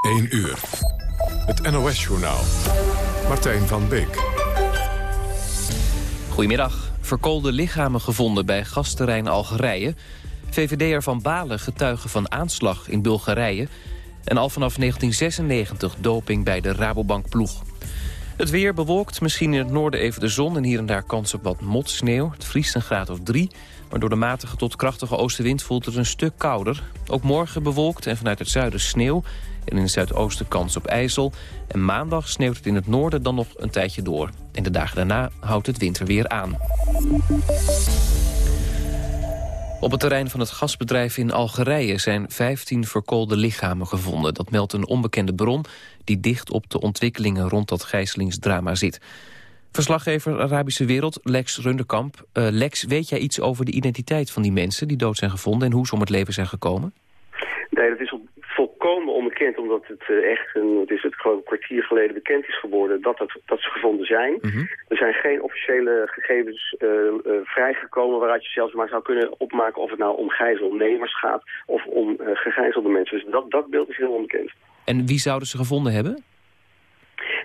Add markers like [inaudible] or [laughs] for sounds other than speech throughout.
1 uur. Het NOS-journaal. Martijn van Beek. Goedemiddag. Verkoolde lichamen gevonden bij gasterrein Algerije. VVD'er Van Balen getuigen van aanslag in Bulgarije. En al vanaf 1996 doping bij de Rabobank-ploeg. Het weer bewolkt, misschien in het noorden even de zon... en hier en daar kans op wat motsneeuw. Het vriest een graad of drie. Maar door de matige tot krachtige oostenwind voelt het een stuk kouder. Ook morgen bewolkt en vanuit het zuiden sneeuw. En in het zuidoosten kans op ijzel. En maandag sneeuwt het in het noorden dan nog een tijdje door. En de dagen daarna houdt het winter weer aan. Op het terrein van het gasbedrijf in Algerije zijn 15 verkoolde lichamen gevonden. Dat meldt een onbekende bron die dicht op de ontwikkelingen rond dat gijzelingsdrama zit. Verslaggever Arabische Wereld, Lex Runderkamp. Uh, Lex, weet jij iets over de identiteit van die mensen die dood zijn gevonden... en hoe ze om het leven zijn gekomen? Nee, dat is volkomen onbekend, omdat het uh, echt een, het is het een kwartier geleden bekend is geworden dat, dat, dat ze gevonden zijn. Mhm. Er zijn geen officiële gegevens uh, vrijgekomen waaruit je zelfs maar zou kunnen opmaken of het nou om gijzelnemers gaat of om gegijzelde mensen. Dus dat, dat beeld is heel onbekend. En wie zouden ze gevonden hebben?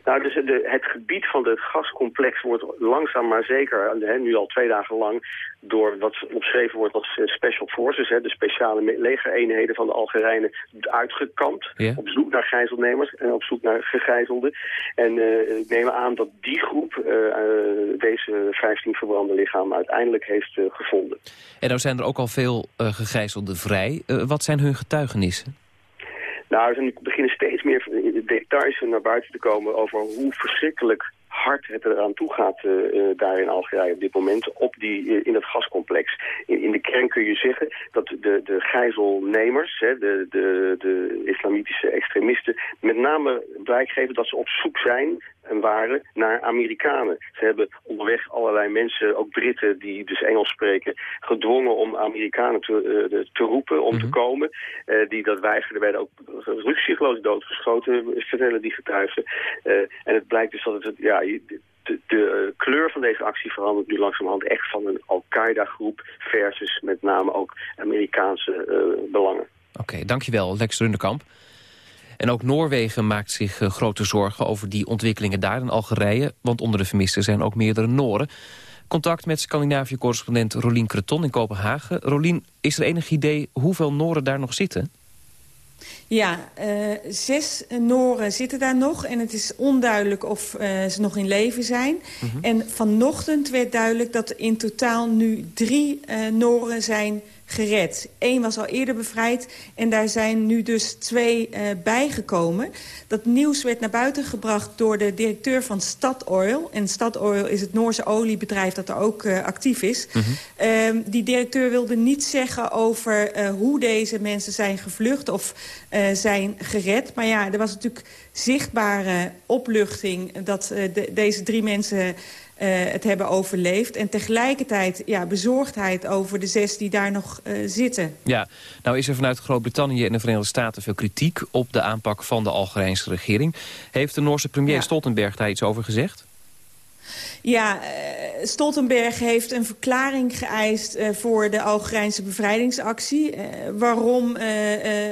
Nou, dus de, het gebied van het gascomplex wordt langzaam maar zeker, hè, nu al twee dagen lang, door wat omschreven wordt als eh, special forces, hè, de speciale legereenheden van de Algerijnen, uitgekampt. Op zoek naar gijzelnemers en op zoek naar gegijzelden. En uh, ik neem aan dat die groep uh, deze 15 verbrande lichamen uiteindelijk heeft gevonden. En nou zijn er ook al veel gegijzelden vrij. wat zijn hun getuigenissen? Nou, er beginnen steeds meer details naar buiten te komen over hoe verschrikkelijk hard het eraan toe gaat uh, daar in Algerije op dit moment op die, uh, in het gascomplex. In, in, de kern kun je zeggen dat de, de gijzelnemers, hè, de, de, de islamitische extremisten, met name blijk geven dat ze op zoek zijn en waren naar Amerikanen. Ze hebben onderweg allerlei mensen, ook Britten die dus Engels spreken, gedwongen om Amerikanen te, uh, te roepen om mm -hmm. te komen. Uh, die dat weigerden, werden ook rugzieloos doodgeschoten, vertellen die getuigen. Uh, en het blijkt dus dat het, ja, de, de, kleur van deze actie verandert nu langzamerhand echt van een Al-Qaeda-groep versus met name ook Amerikaanse belangen. Oké, okay, dankjewel Lex Rundekamp. En ook Noorwegen maakt zich uh, grote zorgen over die ontwikkelingen daar in Algerije. Want onder de vermisten zijn ook meerdere Noren. Contact met Scandinavië-correspondent Rolien Creton in Kopenhagen. Rolien, is er enig idee hoeveel Noren daar nog zitten? Ja, uh, zes Noren zitten daar nog. En het is onduidelijk of uh, ze nog in leven zijn. Mhm. Mm -hmm. En vanochtend werd duidelijk dat er in totaal nu drie uh, Noren zijn gered. Eén was al eerder bevrijd en daar zijn nu dus twee uh, bijgekomen. Dat nieuws werd naar buiten gebracht door de directeur van Statoil. En Statoil is het Noorse oliebedrijf dat er ook uh, actief is. Mm -hmm. uh, die directeur wilde niets zeggen over hoe deze mensen zijn gevlucht of zijn gered. Maar ja, er was natuurlijk zichtbare opluchting dat de, deze drie mensen... Uh, het hebben overleefd. En tegelijkertijd ja, bezorgdheid over de zes die daar nog uh, zitten. Ja, nou is er vanuit Groot-Brittannië en de Verenigde Staten veel kritiek... op de aanpak van de Algerijnse regering. Heeft de Noorse premier ja. Stoltenberg daar iets over gezegd? Ja, uh, Stoltenberg heeft een verklaring geëist uh, voor de Algerijnse bevrijdingsactie. Uh, waarom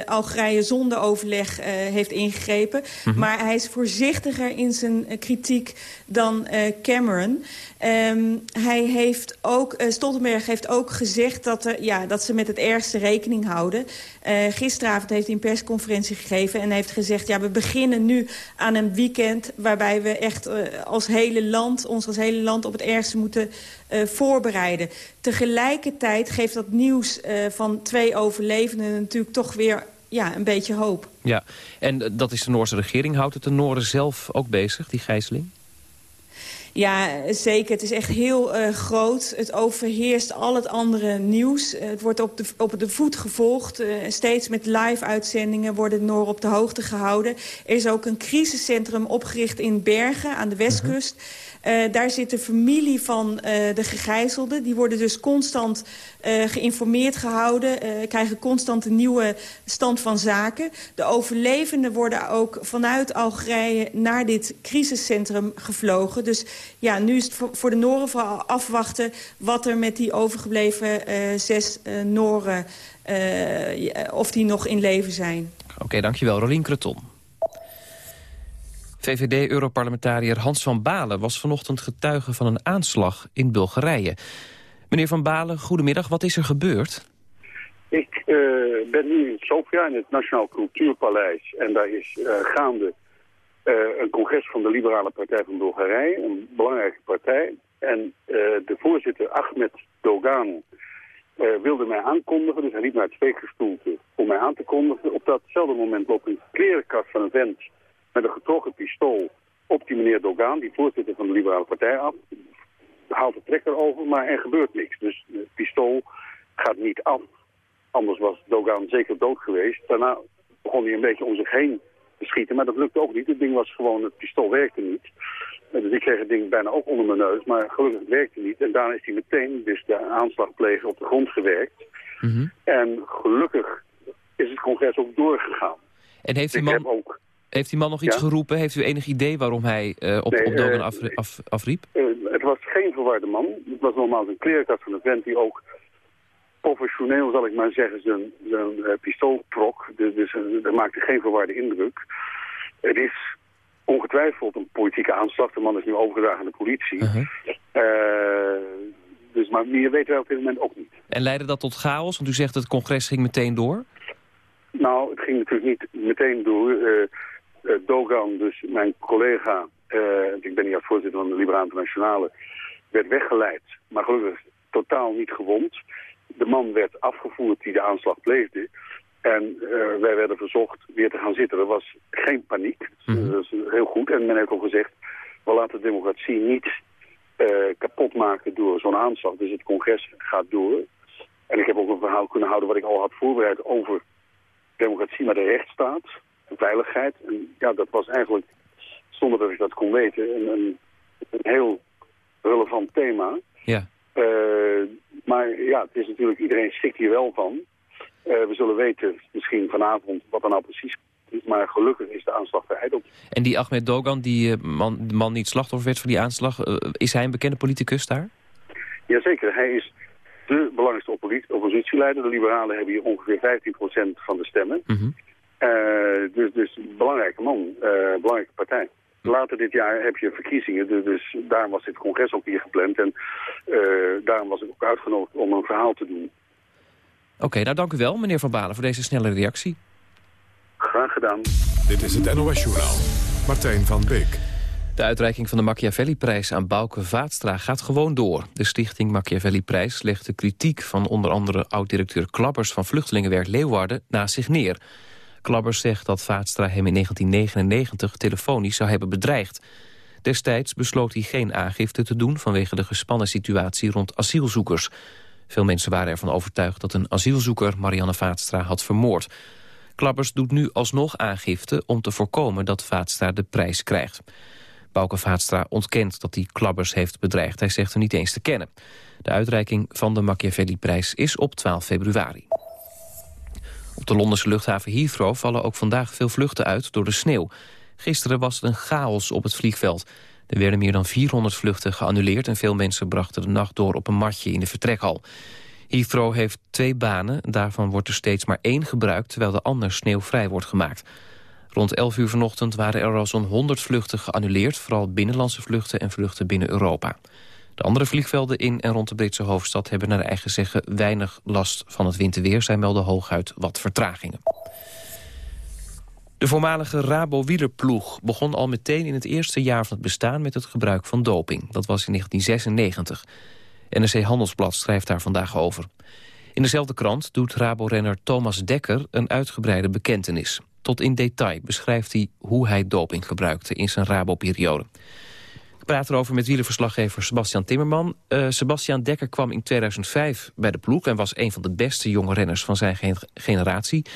Algerije zonder overleg heeft ingegrepen. Mhm. Mm -hmm. Maar hij is voorzichtiger in zijn kritiek dan Cameron. Um, hij heeft ook, uh, Stoltenberg heeft ook gezegd dat, er, ja, dat ze met het ergste rekening houden. Uh, gisteravond heeft hij een persconferentie gegeven en heeft gezegd... ja, we beginnen nu aan een weekend waarbij we echt uh, als hele land, ons als hele land op het ergste moeten voorbereiden. Tegelijkertijd geeft dat nieuws van twee overlevenden natuurlijk toch weer ja, een beetje hoop. Ja, en dat is de Noorse regering. Houdt het de Noorden zelf ook bezig, die gijzeling? Ja, zeker. Het is echt heel uh, groot. Het overheerst al het andere nieuws. Uh, het wordt op de, op de voet gevolgd. Uh, steeds met live-uitzendingen worden de Noor op de hoogte gehouden. Er is ook een crisiscentrum opgericht in Bergen aan de westkust. Uh, daar zit de familie van uh, de gegijzelden. Die worden dus constant uh, geïnformeerd gehouden. krijgen constant een nieuwe stand van zaken. De overlevenden worden ook vanuit Algerije naar dit crisiscentrum gevlogen. Dus ja, nu is het voor, de Noren vooral afwachten... wat er met die overgebleven zes Noren... of die nog in leven zijn. Oké, dankjewel. Rolien Creton. VVD-europarlementariër Hans van Balen was vanochtend getuige van een aanslag in Bulgarije. Meneer van Balen, goedemiddag. Wat is er gebeurd? Ik uh, ben nu in Sofia, in het Nationaal Cultuurpaleis. En daar is uh, gaande uh, een congres van de Liberale Partij van Bulgarije. Een belangrijke partij. En de voorzitter Ahmed Dogan wilde mij aankondigen. Dus hij liep naar het spreekgestoelte om mij aan te kondigen. Op datzelfde moment loopt een klerenkast van een vent met een getrokken pistool op die meneer Dogan, die voorzitter van de Liberale Partij, af. Haalt de trekker over, maar er gebeurt niks. Dus het pistool gaat niet af. Anders was Dogan zeker dood geweest. Daarna begon hij een beetje om zich heen te schieten, maar dat lukte ook niet. Het ding was gewoon, het pistool werkte niet. Dus ik kreeg het ding bijna ook onder mijn neus, maar gelukkig het werkte niet. En daarna is hij meteen, dus de aanslagpleger, op de grond gewerkt. Mhm. En gelukkig is het congres ook doorgegaan. En heeft die Ik man, heb ook heeft die man nog iets Ja? geroepen? Heeft u enig idee waarom hij eh, op, Nee, op Dogan eh, af, af- afriep? Eh, het was geen verwarde man. Het was normaal een kleerkast van een vent die ook professioneel, zal ik maar zeggen, zijn, zijn pistool trok. Dus, dus dat maakte geen verwarde indruk. Het is ongetwijfeld een politieke aanslag. De man is nu overgedragen aan de politie. Eh, dus, maar meer weten wij op dit moment ook niet. En leidde dat tot chaos? Want u zegt dat het congres ging meteen door. Nou, het ging natuurlijk niet meteen door. Dogan, dus mijn collega, eh, ik ben hier als voorzitter van de Liberale Internationale, werd weggeleid, maar gelukkig totaal niet gewond. De man werd afgevoerd die de aanslag pleegde. En eh, wij werden verzocht weer te gaan zitten. Er was geen paniek. Mhm. Dat is heel goed. En men heeft ook gezegd, we laten de democratie niet eh, kapot maken door zo'n aanslag. Dus het congres gaat door. En ik heb ook een verhaal kunnen houden wat ik al had voorbereid over democratie, maar de rechtsstaat, veiligheid. En ja, dat was eigenlijk, zonder dat ik dat kon weten, een, een, een heel relevant thema. Ja. Eh, maar ja, het is natuurlijk, iedereen schrikt hier wel van. Eh, we zullen weten misschien vanavond wat er nou precies is. Maar gelukkig is de aanslag verijdeld. En die Ahmed Dogan, die eh, man, de man die het slachtoffer werd van die aanslag... eh, is hij een bekende politicus daar? Jazeker, hij is de belangrijkste opposi- oppositieleider. De liberalen hebben hier ongeveer 15% van de stemmen. Eh, dus, dus een belangrijke man, eh, belangrijke partij. Later dit jaar heb je verkiezingen, dus, dus daarom was dit congres ook hier gepland. En eh, daarom was ik ook uitgenodigd om een verhaal te doen. Oké, nou dank u wel, meneer Van Balen, voor deze snelle reactie. Graag gedaan. Dit is het NOS-journaal. Martijn van Beek. De uitreiking van de Machiavelli-prijs aan Bouke Vaatstra gaat gewoon door. De stichting Machiavelli-prijs legt de kritiek van onder andere oud-directeur Klabbers van Vluchtelingenwerk Leeuwarden naast zich neer. Klabbers zegt dat Vaatstra hem in 1999 telefonisch zou hebben bedreigd. Destijds besloot hij geen aangifte te doen vanwege de gespannen situatie rond asielzoekers. Veel mensen waren ervan overtuigd dat een asielzoeker Marianne Vaatstra had vermoord. Klabbers doet nu alsnog aangifte om te voorkomen dat Vaatstra de prijs krijgt. Bouke Vaatstra ontkent dat hij Klabbers heeft bedreigd. Hij zegt hem niet eens te kennen. De uitreiking van de Machiavelli-prijs is op 12 februari. Op de Londense luchthaven Heathrow vallen ook vandaag veel vluchten uit door de sneeuw. Gisteren was het een chaos op het vliegveld. Er werden meer dan 400 vluchten geannuleerd... en veel mensen brachten de nacht door op een matje in de vertrekhal. Heathrow heeft twee banen, daarvan wordt er steeds maar één gebruikt... terwijl de ander sneeuwvrij wordt gemaakt. Rond 11 uur vanochtend waren er al zo'n 100 vluchten geannuleerd... vooral binnenlandse vluchten en vluchten binnen Europa. De andere vliegvelden in en rond de Britse hoofdstad... hebben naar eigen zeggen weinig last van het winterweer. Zij melden hooguit wat vertragingen. De voormalige Rabo-wielerploeg begon al meteen in het eerste jaar van het bestaan... met het gebruik van doping. Dat was in 1996. NRC Handelsblad schrijft daar vandaag over. In dezelfde krant doet Rabo-renner Thomas Dekker een uitgebreide bekentenis. Tot in detail beschrijft hij hoe hij doping gebruikte in zijn Rabo-periode. Ik praat erover met wielerverslaggever Sebastian Timmerman. Uh, Sebastian Dekker kwam in 2005 bij de ploeg... en was een van de beste jonge renners van zijn gen generatie.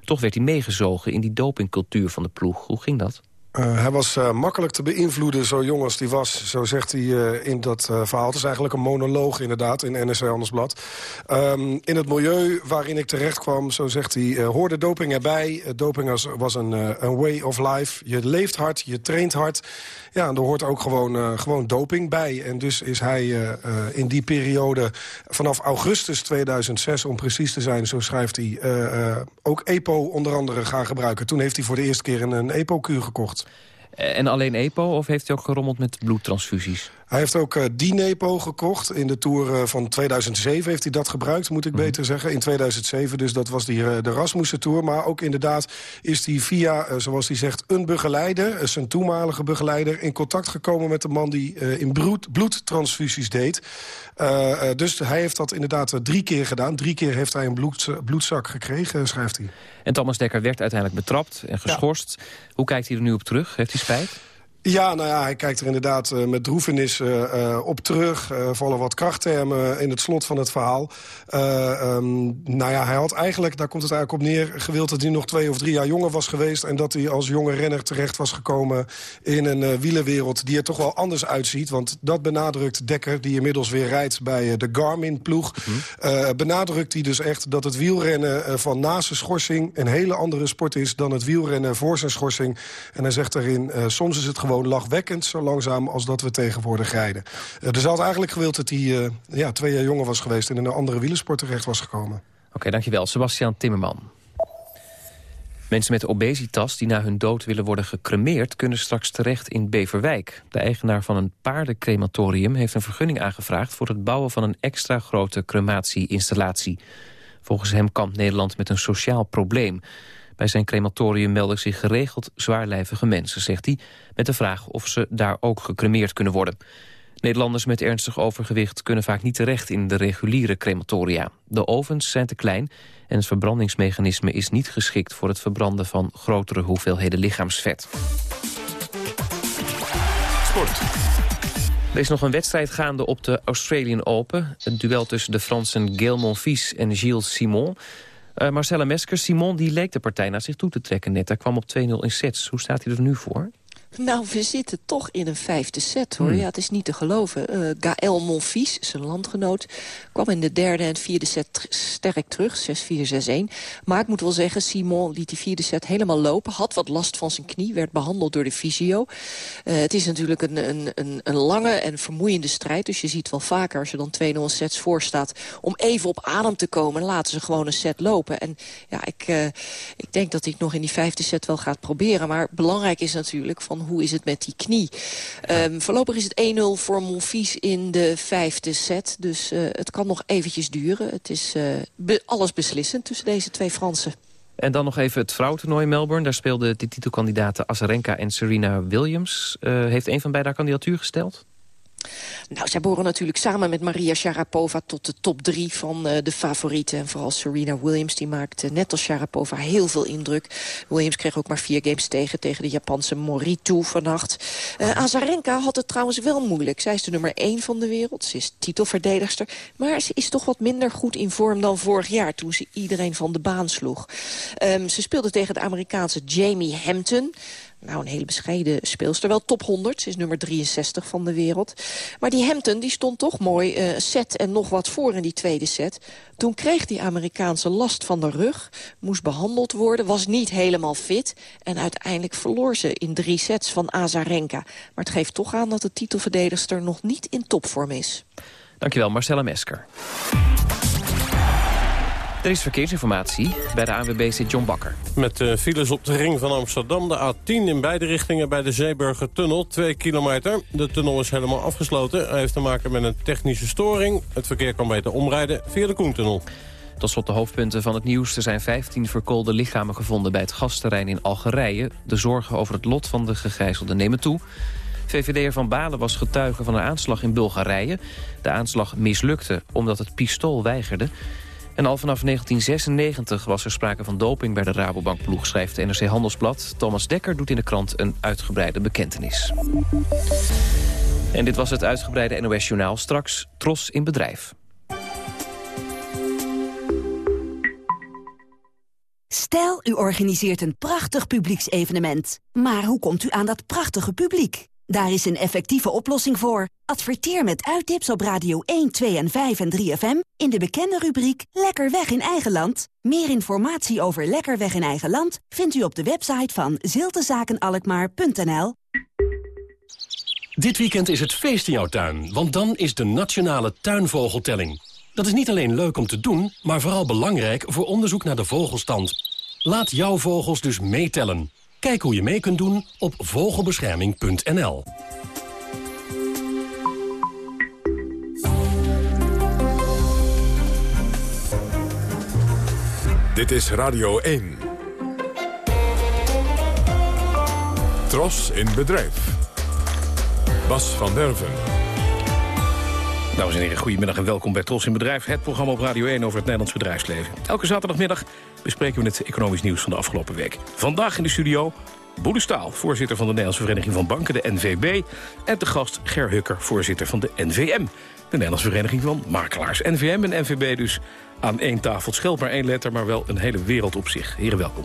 Toch werd hij meegezogen in die dopingcultuur van de ploeg. Hoe ging dat? Uh, hij was uh, makkelijk te beïnvloeden, zo jong als hij was. Zo zegt hij uh, in dat verhaal. Het is eigenlijk een monoloog inderdaad in NRC Handelsblad. Um, in het milieu waarin ik terecht kwam, zo zegt hij... hoorde doping erbij. doping was, was een, een, way of life. Je leeft hard, je traint hard. Ja, en er hoort ook gewoon, gewoon doping bij. En dus is hij in die periode vanaf augustus 2006... om precies te zijn, zo schrijft hij... ook EPO onder andere gaan gebruiken. Toen heeft hij voor de eerste keer een, een EPO-kuur gekocht. En alleen EPO of heeft hij ook gerommeld met bloedtransfusies? Hij heeft ook uh, Dinepo gekocht. In de Tour uh, van 2007 heeft hij dat gebruikt, moet ik mm. beter zeggen. In 2007, dus dat was die, uh, de Rasmussen Tour. Maar ook inderdaad is hij via, zoals hij zegt, een begeleider... zijn toenmalige begeleider, in contact gekomen met de man... die in bloed, bloedtransfusies deed. dus hij heeft dat inderdaad drie keer gedaan. Drie keer heeft hij een bloed, bloedzak gekregen, schrijft hij. En Thomas Dekker werd uiteindelijk betrapt en geschorst. Ja. Hoe kijkt hij er nu op terug? Heeft hij spijt? Ja, nou ja, hij kijkt er inderdaad uh, met droefenis uh, op terug. Uh, vallen wat krachttermen in het slot van het verhaal. Um, nou ja, hij had eigenlijk, daar komt het eigenlijk op neer... gewild dat hij nog twee of drie jaar jonger was geweest... en dat hij als jonge renner terecht was gekomen in een wielenwereld... die er toch wel anders uitziet. Want dat benadrukt Dekker, die inmiddels weer rijdt bij de Garmin-ploeg. Mm. benadrukt hij dus echt dat het wielrennen van na zijn schorsing... een hele andere sport is dan het wielrennen voor zijn schorsing. En hij zegt daarin, soms is het gewoon lachwekkend zo langzaam als dat we tegenwoordig rijden. Uh, er had eigenlijk gewild dat hij uh, ja, twee jaar jonger was geweest... en in een andere wielersport terecht was gekomen. Oké, dankjewel. Sebastian Timmerman. Mensen met obesitas die na hun dood willen worden gecremeerd... kunnen straks terecht in Beverwijk. De eigenaar van een paardencrematorium heeft een vergunning aangevraagd... voor het bouwen van een extra grote crematie-installatie. Volgens hem kampt Nederland met een sociaal probleem. Bij zijn crematorium melden zich geregeld zwaarlijvige mensen, zegt hij... met de vraag of ze daar ook gecremeerd kunnen worden. Nederlanders met ernstig overgewicht kunnen vaak niet terecht in de reguliere crematoria. De ovens zijn te klein en het verbrandingsmechanisme is niet geschikt voor het verbranden van grotere hoeveelheden lichaamsvet. Sport. Er is nog een wedstrijd gaande op de Australian Open. Het duel tussen de Fransen Gael Monfils en Gilles Simon. Uh, Marcella Mesker, Simon die leek de partij naar zich toe te trekken net. Hij kwam op 2-0 in sets. Hoe staat hij er nu voor? Nou, we zitten toch in een vijfde set, hoor. Hmm. Ja, het is niet te geloven. Uh, Gaël Monfils, zijn landgenoot, kwam in de derde en vierde set sterk terug. 6-4, 6-1. Maar ik moet wel zeggen, Simon liet die vierde set helemaal lopen. Had wat last van zijn knie, werd behandeld door de fysio. Uh, het is natuurlijk een, een, een, een, lange en vermoeiende strijd. Dus je ziet wel vaker, als je dan 2-0 sets voor staat... om even op adem te komen, laten ze gewoon een set lopen. En ja, ik, uh, ik denk dat hij het nog in die vijfde set wel gaat proberen. Maar belangrijk is natuurlijk... van hoe is het met die knie. Um, voorlopig is het 1-0 voor Monfils in de vijfde set. Dus uh, het kan nog eventjes duren. Het is uh, alles beslissend tussen deze twee Fransen. En dan nog even het vrouwentoernooi Melbourne. Daar speelden de titelkandidaten Azarenka en Serena Williams. Uh, heeft een van beiden haar kandidatuur gesteld? Nou, zij behoren natuurlijk samen met Maria Sharapova tot de top drie van uh, de favorieten. En vooral Serena Williams, die maakte net als Sharapova heel veel indruk. Williams kreeg ook maar vier games tegen, tegen de Japanse Moritu vannacht. Uh, Azarenka had het trouwens wel moeilijk. Zij is de nummer één van de wereld, ze is titelverdedigster. Maar ze is toch wat minder goed in vorm dan vorig jaar, toen ze iedereen van de baan sloeg. Um, ze speelde tegen de Amerikaanse Jamie Hampton nou, een hele bescheiden speelster. Wel top 100, ze is nummer 63 van de wereld. Maar die Hampton die stond toch mooi uh, set en nog wat voor in die tweede set. Toen kreeg die Amerikaanse last van de rug, moest behandeld worden... was niet helemaal fit en uiteindelijk verloor ze in drie sets van Azarenka. Maar het geeft toch aan dat de titelverdedigster nog niet in topvorm is. Dankjewel, Marcella Mesker. Er is verkeersinformatie. Bij de ANWB zit John Bakker. Met uh, files op de ring van Amsterdam. De A10 in beide richtingen bij de Zeeburger Tunnel. Twee kilometer. De tunnel is helemaal afgesloten. Hij heeft te maken met een technische storing. Het verkeer kan beter omrijden via de Koentunnel. Tot slot de hoofdpunten van het nieuws. Er zijn 15 verkoolde lichamen gevonden bij het gasterrein in Algerije. De zorgen over het lot van de gegijzelden nemen toe. VVD'er Van Balen was getuige van een aanslag in Bulgarije. De aanslag mislukte omdat het pistool weigerde. En al vanaf 1996 was er sprake van doping bij de Rabobankploeg, schrijft NRC Handelsblad. Thomas Dekker doet in de krant een uitgebreide bekentenis. En dit was het uitgebreide NOS-journaal. Straks Tros in bedrijf. Stel, u organiseert een prachtig publieksevenement. Maar hoe komt u aan dat prachtige publiek? Daar is een effectieve oplossing voor. Adverteer met uittips op Radio 1, 2 en 5 en 3FM in de bekende rubriek Lekker weg in eigen land. Meer informatie over Lekker weg in eigen land vindt u op de website van ziltezakenalkmaar.nl. Dit weekend is het feest in jouw tuin, want dan is de Nationale Tuinvogeltelling. Dat is niet alleen leuk om te doen, maar vooral belangrijk voor onderzoek naar de vogelstand. Laat jouw vogels dus meetellen. Kijk hoe je mee kunt doen op vogelbescherming.nl. Dit is Radio 1. Tros in bedrijf. Bas van Derven. Dames en heren, goedemiddag en welkom bij Tros in Bedrijf... het programma op Radio 1 over het Nederlands bedrijfsleven. Elke zaterdagmiddag bespreken we het economisch nieuws van de afgelopen week. Vandaag in de studio Boede Staal, voorzitter van de Nederlandse Vereniging van Banken, de NVB... en de gast Ger Hukker, voorzitter van de NVM... de Nederlandse Vereniging van Makelaars. NVM en NVB dus aan één tafel. Het scheelt maar één letter, maar wel een hele wereld op zich. Heren, welkom.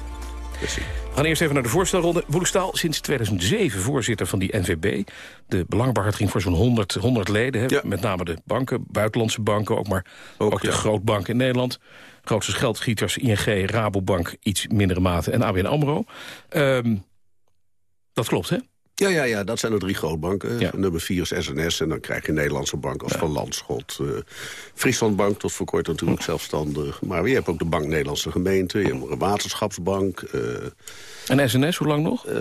We gaan eerst even naar de voorstelronde. Boelestaal, sinds 2007 voorzitter van die NVB. De belangbehartiging voor zo'n 100, 100 leden. Hè? Met name de banken, buitenlandse banken, ook maar ook, ook de grootbanken in Nederland. Grootste geldschieters, ING, Rabobank, iets mindere mate en ABN AMRO. Um, dat klopt, hè? Ja, ja, ja, dat zijn de drie grootbanken. Ja. Nummer vier is SNS en dan krijg je Nederlandse bank als ja. Van Landschot. Uh, Frieslandbank tot voor kort natuurlijk hm. zelfstandig. Maar je hebt ook de Bank Nederlandse Gemeente, je hebt een waterschapsbank. Uh, en SNS, hoe lang nog? Uh,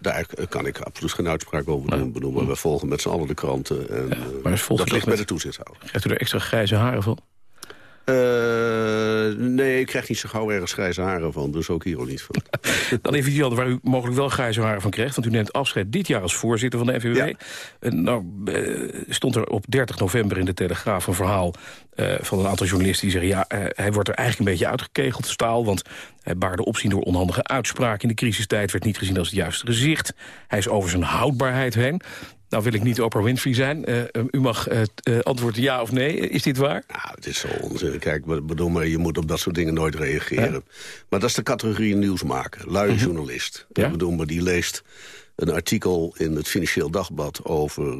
daar kan ik absoluut geen uitspraak over doen. Nou, maar we volgen met z'n allen de kranten. En, maar dat ligt bij de toezichthouder. Krijgt u er extra grijze haren van? Uh, nee, ik krijg niet zo gauw ergens grijze haren van, dus ook hier ook niet van. [laughs] Dan even iets waar u mogelijk wel grijze haren van krijgt... want u neemt afscheid dit jaar als voorzitter van de FNW. Ja. Nou, uh, stond er op 30 november in de Telegraaf een verhaal... van een aantal journalisten die zeggen... ja, hij wordt er eigenlijk een beetje uitgekegeld, staal... want hij baarde opzien door onhandige uitspraken in de crisistijd... werd niet gezien als het juiste gezicht. Hij is over zijn houdbaarheid heen. Nou wil ik niet Oprah Winfrey zijn. Uh, u mag uh, antwoorden ja of nee. Is dit waar? Nou, het is zo onzin. Kijk, bedoel maar, je moet op dat soort dingen nooit reageren. Ja. Maar dat is de categorie nieuwsmaker. Lui -hmm. journalist. Ja? Bedoel maar, die leest een artikel in het Financieel Dagblad... over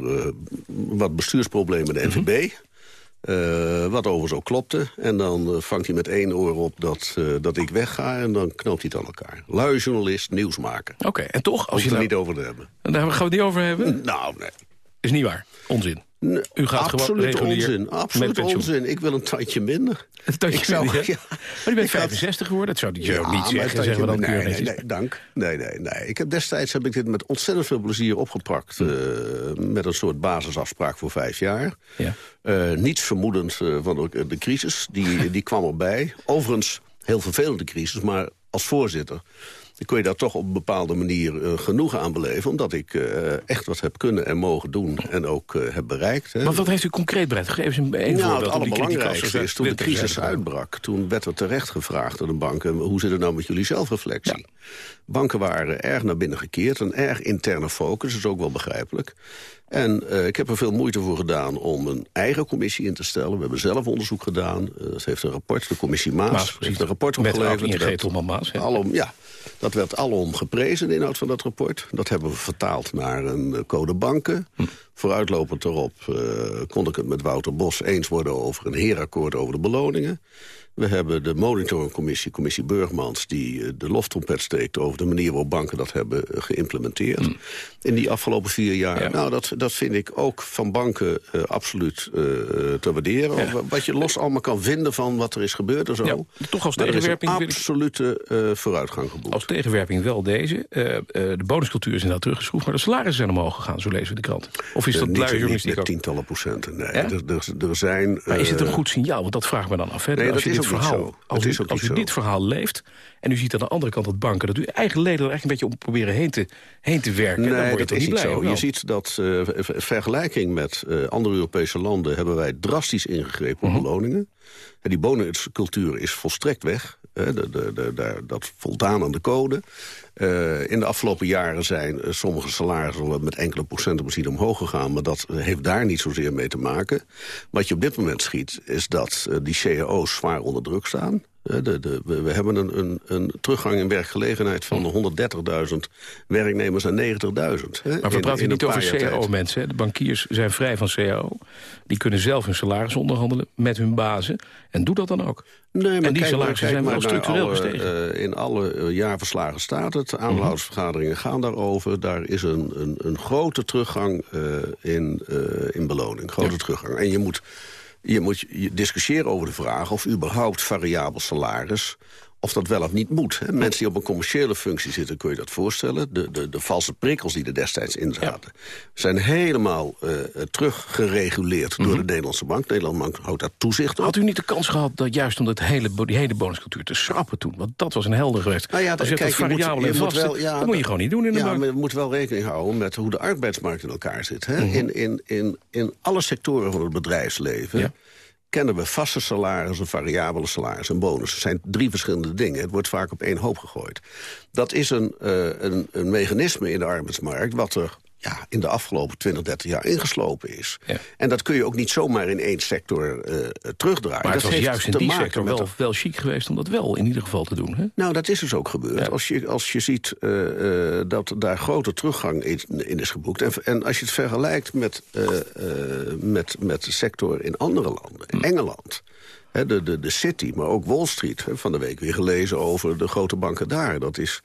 wat bestuursproblemen de NVB... Mm -hmm. Uh, wat overigens ook klopte. En dan uh, vangt hij met één oor op dat, uh, dat ik wegga... en dan knoopt hij het aan elkaar. Lui journalist, nieuwsmaker. Oké, okay, en toch... Als je het er niet over te hebben. En daar gaan we het niet over hebben? Nou, nee. Is niet waar. Onzin. Nee, U gaat absoluut onzin. Absoluut onzin. Ik wil een tandje minder. Een tandje zou, minder, [laughs] ja. Maar u bent 65 geworden, dat zou die ja, niet zeggen. zeggen we dan nee, nee, nee, dank. Nee, nee, nee. Ik heb destijds heb ik dit met ontzettend veel plezier opgepakt. Hm. Uh, met een soort basisafspraak voor vijf jaar. Ja. Uh, niets vermoedend uh, van de, de crisis. Die, [laughs] die kwam erbij. Overigens, heel vervelende crisis, maar als voorzitter dan kun je daar toch op een bepaalde manier uh, genoeg aan beleven... omdat ik uh, echt wat heb kunnen en mogen doen en ook uh, heb bereikt. Hè. Maar wat heeft u concreet bereikt? Geef eens een, een nou, voorbeeld. Het allerbelangrijkste is, toen de crisis uitbrak... toen werd er terecht gevraagd door de banken... hoe zit het nou met jullie zelfreflectie? Ja. Banken waren erg naar binnen gekeerd, een erg interne focus, dat is ook wel begrijpelijk. En uh, ik heb er veel moeite voor gedaan om een eigen commissie in te stellen. We hebben zelf onderzoek gedaan. Uh, dat heeft een rapport, de commissie Maas, Maas heeft een rapport opgeleverd. Met Maas. Alom, ja, dat werd alom geprezen, de inhoud van dat rapport. Dat hebben we vertaald naar een uh, code banken. Hm. Vooruitlopend erop kon ik het met Wouter Bos eens worden over een heerakkoord over de beloningen. We hebben de monitoringcommissie, commissie Burgmans... die de loftrompet steekt over de manier waarop banken dat hebben geïmplementeerd. Mm. In die afgelopen vier jaar. Ja. Nou, dat, dat vind ik ook van banken uh, absoluut uh, te waarderen. Ja. Wat je los allemaal kan vinden van wat er is gebeurd en zo. Ja, toch als tegenwerping... Er is absolute uh, vooruitgang geboekt. Als tegenwerping wel deze. de bonuscultuur is inderdaad teruggeschroefd... maar de salarissen zijn omhoog gegaan, zo lezen we de krant. Of is dat luie journalistiek met tientallen procenten, nee. Er, er, er, zijn... Maar is het een goed signaal? Want dat vraagt me dan af. Hè? Nee, als dat je dit verhaal, als u, als u dit verhaal leeft... en u ziet aan de andere kant dat banken... dat u eigen leden er eigenlijk een beetje om proberen heen te, heen te werken... Nee, dan word je dat toch is niet blij, zo. Je ziet dat uh, vergelijking met uh, andere Europese landen... hebben wij drastisch ingegrepen op uh -huh. Die bonuscultuur is volstrekt weg. De, de, de, de, dat voldaan aan de code. Uh, in de afgelopen jaren zijn uh, sommige salarissen met enkele procenten misschien omhoog gegaan. Maar dat heeft daar niet zozeer mee te maken. Wat je op dit moment schiet, is dat die cao's zwaar onder druk staan. De, de, we, we, hebben een, een, een, teruggang in werkgelegenheid van 130.000 werknemers naar 90.000. Maar we praten in niet over cao-mensen. De bankiers zijn vrij van cao. Die kunnen zelf hun salaris onderhandelen met hun bazen. En doe dat dan ook. Nee, en die kijk salarissen maar, zijn wel structureel alle, gestegen. Uh, in alle uh, jaarverslagen staat het. Aandeelhoudersvergaderingen mm -hmm. gaan daarover. Daar is een, een, een grote teruggang uh, in, in beloning. Grote ja. teruggang. En je moet je moet discussiëren over de vraag of überhaupt variabel salaris of dat wel of niet moet. Mensen die op een commerciële functie zitten, kun je dat voorstellen. De, de, de valse prikkels die er destijds in zaten... zijn helemaal uh, teruggereguleerd door Mhm. de Nederlandse Bank. De Nederlandse Bank houdt daar toezicht op. Had u niet de kans gehad dat juist om dat hele, die hele bonuscultuur te schrappen toen? Want dat was een helder geweest. Nou ja, Als je kijk, hebt dat variabele je wel- ja, dat moet je gewoon niet doen in de ja, bank. maar je moet wel rekening houden met hoe de arbeidsmarkt in elkaar zit. Hè? Mhm. in, in, in, in alle sectoren van het bedrijfsleven... kennen we vaste salarissen, variabele salarissen en bonussen. Het zijn drie verschillende dingen. Het wordt vaak op één hoop gegooid. Dat is een, eh, een, een mechanisme in de arbeidsmarkt... wat er ja, in de afgelopen 20, 30 jaar ingeslopen is. En dat kun je ook niet zomaar in één sector eh, terugdraaien. Maar het dat was heeft juist in die sector wel, de- wel chic geweest om dat wel in ieder geval te doen. Hè? nou, dat is dus ook gebeurd. Als, je, als je ziet eh, eh, dat daar grote teruggang in, in is geboekt... En, en als je het vergelijkt met, met, met de sector in andere landen, Hm. Engeland... de, de, de City, maar ook Wall Street. van de week weer gelezen over de grote banken daar. Dat is...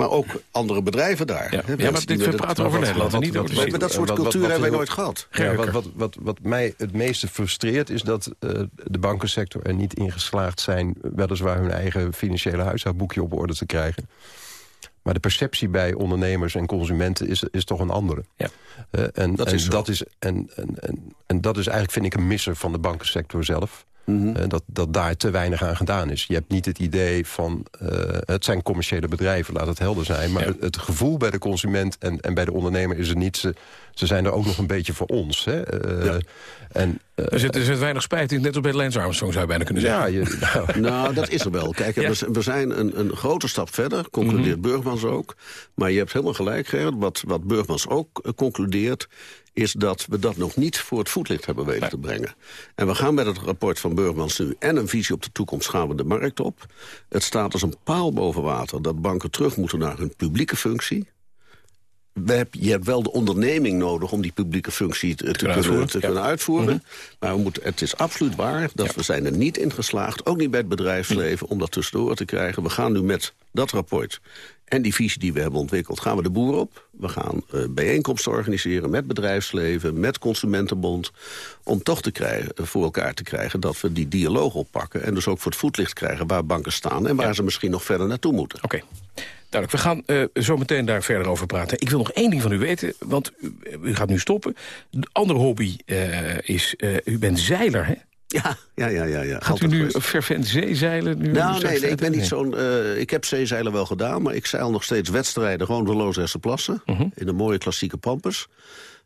Maar ook andere bedrijven daar. hè, mensen maar die dit- we praten over Nederland en wat- niet wat- over maar City. dat soort cultuur hebben wij nooit gehad. Ja, wat, wat, wat, wat mij het meeste frustreert is dat eh, de bankensector er niet in geslaagd zijn... weliswaar hun eigen financiële huishoudboekje op orde te krijgen. Maar de perceptie bij ondernemers en consumenten is, is toch een andere. Ja. Eh, en, Dat en, is dat is, en, en, en, en dat is eigenlijk, vind ik, een misser van de bankensector zelf. Mhm. Eh, dat, dat daar te weinig aan gedaan is. Je hebt niet het idee van... eh, het zijn commerciële bedrijven, laat het helder zijn. Maar het, het gevoel bij de consument en, en bij de ondernemer is er niet... Ze, ze zijn er ook nog een beetje voor ons. Hè? Eh, en, eh, Er zit, er zit weinig spijt in, net als bij Lance Armstrong zou je bijna kunnen zeggen. ja, je, [laughs] nou, Nou, dat is er wel. Kijk, Ja. we, we zijn een, een grote stap verder, concludeert Mhm. Burgmans ook. Maar je hebt helemaal gelijk, Gerrit. Wat, wat Burgmans ook concludeert is dat we dat nog niet voor het voetlicht hebben weten te brengen. En we gaan met het rapport van Burgmans nu en een visie op de toekomst gaan we de markt op. Het staat als een paal boven water dat banken terug moeten naar hun publieke functie. We heb, je hebt wel de onderneming nodig om die publieke functie te, te kunnen, uitvoeren, te ja. kunnen uitvoeren. Mhm. Maar we moeten, het is absoluut waar dat we zijn er niet in geslaagd... ook niet bij het bedrijfsleven, om dat tussendoor te krijgen. We gaan nu met dat rapport en die visie die we hebben ontwikkeld... gaan we de boer op. We gaan eh, bijeenkomsten organiseren met bedrijfsleven, met Consumentenbond... om toch te krijgen, voor elkaar te krijgen dat we die dialoog oppakken... en dus ook voor het voetlicht krijgen waar banken staan... en waar ze misschien nog verder naartoe moeten. Oké. Duidelijk, we gaan eh, zo meteen daar verder over praten. Ik wil nog één ding van u weten, want u, u gaat nu stoppen. De andere hobby eh, is, eh, u bent zeiler, hè? Ja, ja, ja. ja, ja. Gaat u nu geweest. fervent zeezeilen? Nu Nou, nee, nee, ik ben niet zo'n... eh, ik heb zeezeilen wel gedaan, maar ik zeil nog steeds wedstrijden... gewoon door Loosdrechtse plassen, Mhm. in de mooie klassieke pampers.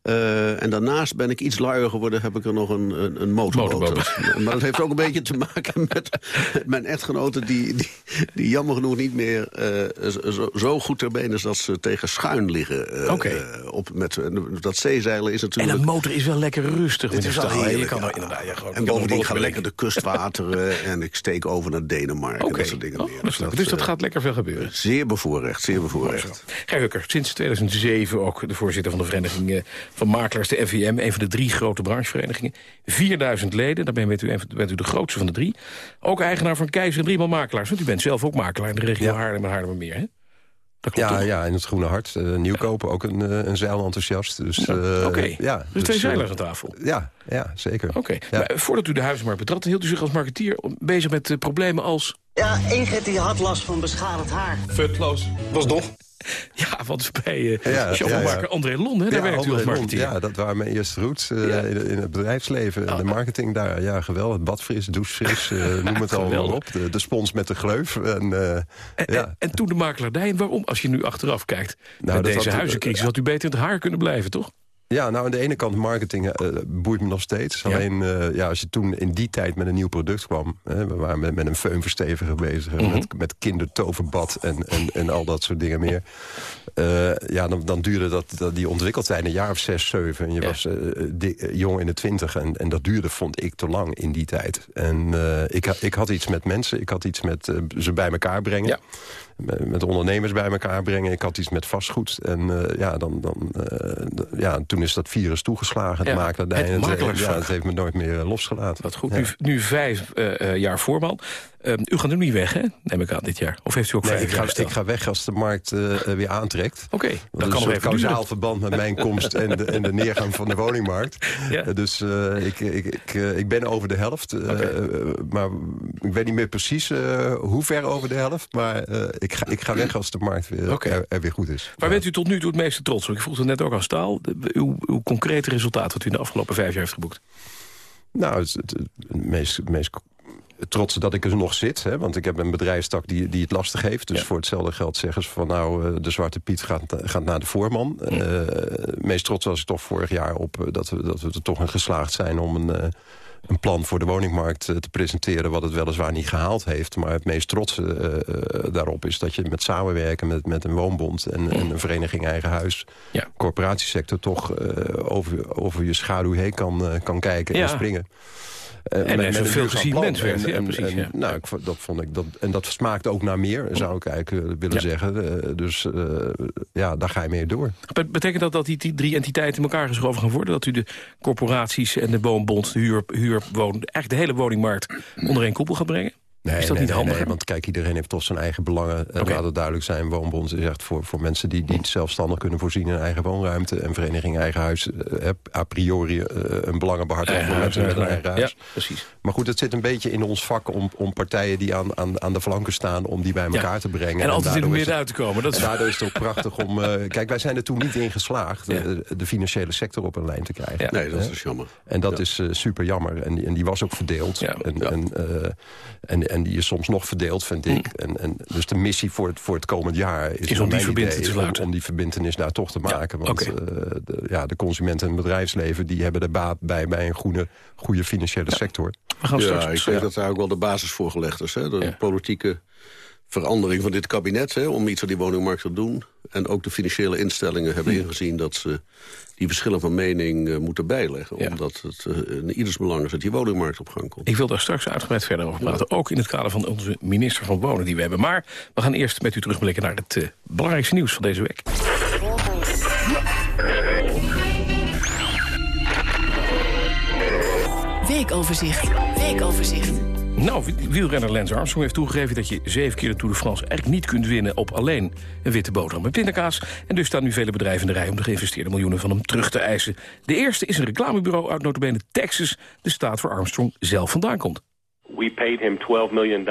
Eh, en daarnaast ben ik iets luier geworden, heb ik er nog een, een, een motorboot. Motorboot. [laughs] maar dat heeft ook een beetje te maken met, mijn echtgenote... Die, die, die jammer genoeg niet meer eh, zo, zo goed ter been is... dat ze tegen schuin liggen. Oké. eh, op met, dat zeezeilen is En natuurlijk... een motor is wel lekker rustig. Het is wel hè? heerlijk, Je kan ja. er inderdaad, ja, gewoon- je En bovendien wel ga op lekker de kustwateren en ik steek over naar Denemarken. Oké, Dat soort dingen Oh, meer. dat leuk. dus dat gaat lekker veel gebeuren. Zeer bevoorrecht, zeer bevoorrecht. Gij Hukker, sinds 2007 ook de voorzitter van de Vereniging van Makelaars, de FVM. Een van de drie grote brancheverenigingen. 4000 leden, daar bent u, bent u de grootste van de drie. Ook eigenaar van Keizer en Driemaal Makelaars. Want u bent zelf ook makelaar in de regio Ja. Haarlem en Haarlemmermeer, hè? Ja, toch? ja, in het Groene Hart. eh Nieuwkopen, ook een, eh, een zeilenthousiast. Dus, Ja, eh, ja, dus twee zeilers aan tafel. Ja, ja zeker. Oké, Ja. maar voordat u de huismarkt betrad... hield u zich als marketeer bezig met problemen als... Ja, Ingrid die had last van beschadigd haar. Futloos. Was dom. [laughs] Ja, want bij uh, Ja, ja. André Lon, hè, daar werkt u als marketeer. Ja, dat waren mijn eerste roots eh, in, in het bedrijfsleven. Ah. de marketing daar, ja, geweldig. Badfris, douchefris, eh, [laughs] noem het allemaal op. De, de spons met de gleuf. En, En, ja. en, en toen de makelaardij. Waarom, als je nu achteraf kijkt... Nou, met deze had- huizencrisis had u beter in het haar kunnen blijven, toch? Ja, nou aan de ene kant marketing eh, boeit me nog steeds. Ja. Alleen eh, ja, als je toen in die tijd met een nieuw product kwam... Hè, we waren met, met een föhnversteviger bezig... Mhm. met, met kindertoverbad en, en, en al dat soort dingen meer. Eh, ja, dan, dan duurde dat, dat die ontwikkeltijd een jaar of zes, zeven. En je Ja. was jong in de twintig. En, en dat duurde, vond ik, te lang in die tijd. En ik, ik had iets met mensen. Ik had iets met ze bij elkaar brengen. Ja. Met ondernemers bij elkaar brengen. Ik had iets met vastgoed. En eh, ja, dan, dan, eh, ja, toen is dat virus toegeslagen. Het Ja, makelaardij. het makelaarsvak. ja, het heeft me nooit meer eh, losgelaten. Wat goed. Ja. Nu, nu vijf eh, jaar voorman. Ehm, u gaat nu niet weg, hè? Neem ik aan dit jaar. Of heeft u ook Nee, vijf ik jaar ga, ik ga weg als de markt weer aantrekt. Oké, dat dat kan een kausaal duren. verband met mijn komst en de, en de neergang van de woningmarkt. Ja. Dus ik, ik, ik, ik ben over de helft. eh, maar ik weet niet meer precies hoe ver over de helft. Maar ik, ga, ik ga weg als de markt weer, er, er weer goed is. Waar bent u tot nu toe het meeste trots op? Ik vroeg het net ook aan Staal. Uw, uw concrete resultaat wat u in de afgelopen vijf jaar heeft geboekt. Nou, het, het, het meest, meest trots dat ik er nog zit. Hè, want ik heb een bedrijfstak die, die het lastig heeft. Dus voor hetzelfde geld zeggen ze van... nou, eh, de Zwarte Piet gaat, gaat naar de voorman. Hm. Eh, meest trots was ik toch vorig jaar op... eh, dat we, dat we er toch in geslaagd zijn om een... een plan voor de woningmarkt eh, te presenteren... wat het weliswaar niet gehaald heeft. Maar het meest trotse eh, eh, daarop is dat je met samenwerken... met, met een woonbond en, en een vereniging Eigen Huis... corporatiesector toch over, over je schaduw heen kan, kan kijken Ja. en springen. Eh, En met- er een veel gezien mens werd, En- ja, precies, en, ja. Nou, ik, dat vond ik, dat, en dat smaakt ook naar meer, zou ik eigenlijk eh, willen Ja. zeggen. Eh, dus ja, daar ga je mee door. Bet- Betekent dat dat die, die drie entiteiten in elkaar geschoven gaan worden? Dat u de corporaties en de woonbond, de huur, huur woon, eigenlijk de hele woningmarkt onder één koepel gaat brengen? Nee, is dat nee, niet nee, handiger? nee, want kijk, iedereen heeft toch zijn eigen belangen. En laat het duidelijk zijn, woonbond is echt voor, voor mensen die niet zelfstandig kunnen voorzien in eigen woonruimte. En vereniging eigen huis eh, heb a priori eh, een belangenbehartiger voor mensen met een huis, eigen ja, huis. precies. Maar goed, het zit een beetje in ons vak om, om partijen die aan, aan, aan de flanken staan, om die bij elkaar te brengen. En altijd in daardoor het midden uit te komen. Dat is- en daardoor is het ook prachtig om... eh, kijk, wij zijn er toen niet in geslaagd de, de financiële sector op een lijn te krijgen. Nee, dat is Hè? dus jammer. En dat Ja. is eh, super jammer. En, die- en die was ook verdeeld. En, en, eh, en, en die is soms nog verdeeld, vind ik. En, en, dus de missie voor het, voor het komend jaar is, Is om die verbintenis idee te om- sluiten. Om, die verbindenis daar toch te maken. Want eh, de, ja, de consumenten en het bedrijfsleven... die hebben er baat bij bij een goede, goede financiële sector. ja, ik denk dat daar ook wel de basis voor gelegd is. Hè? De politieke verandering van dit kabinet... Hè, om iets aan die woningmarkt te doen. En ook de financiële instellingen hebben ingezien... dat ze die verschillen van mening eh, moeten bijleggen. Omdat het eh, in ieders belang is dat die woningmarkt op gang komt. Ik wil daar straks uitgebreid verder over praten. Ook in het kader van onze minister van Wonen die we hebben. Maar we gaan eerst met u terugblikken naar het eh, belangrijkste nieuws van deze week. Weekoverzicht. Weekoverzicht. Nou, wi- wielrenner Lance Armstrong heeft toegegeven dat je zeven keer de Tour de France eigenlijk niet kunt winnen op alleen een witte boterham met pindakaas. En dus staan nu vele bedrijven in de rij om de geïnvesteerde miljoenen van hem terug te eisen. De eerste is een reclamebureau uit notabene Texas, de staat waar Armstrong zelf vandaan komt. We paid him $12 million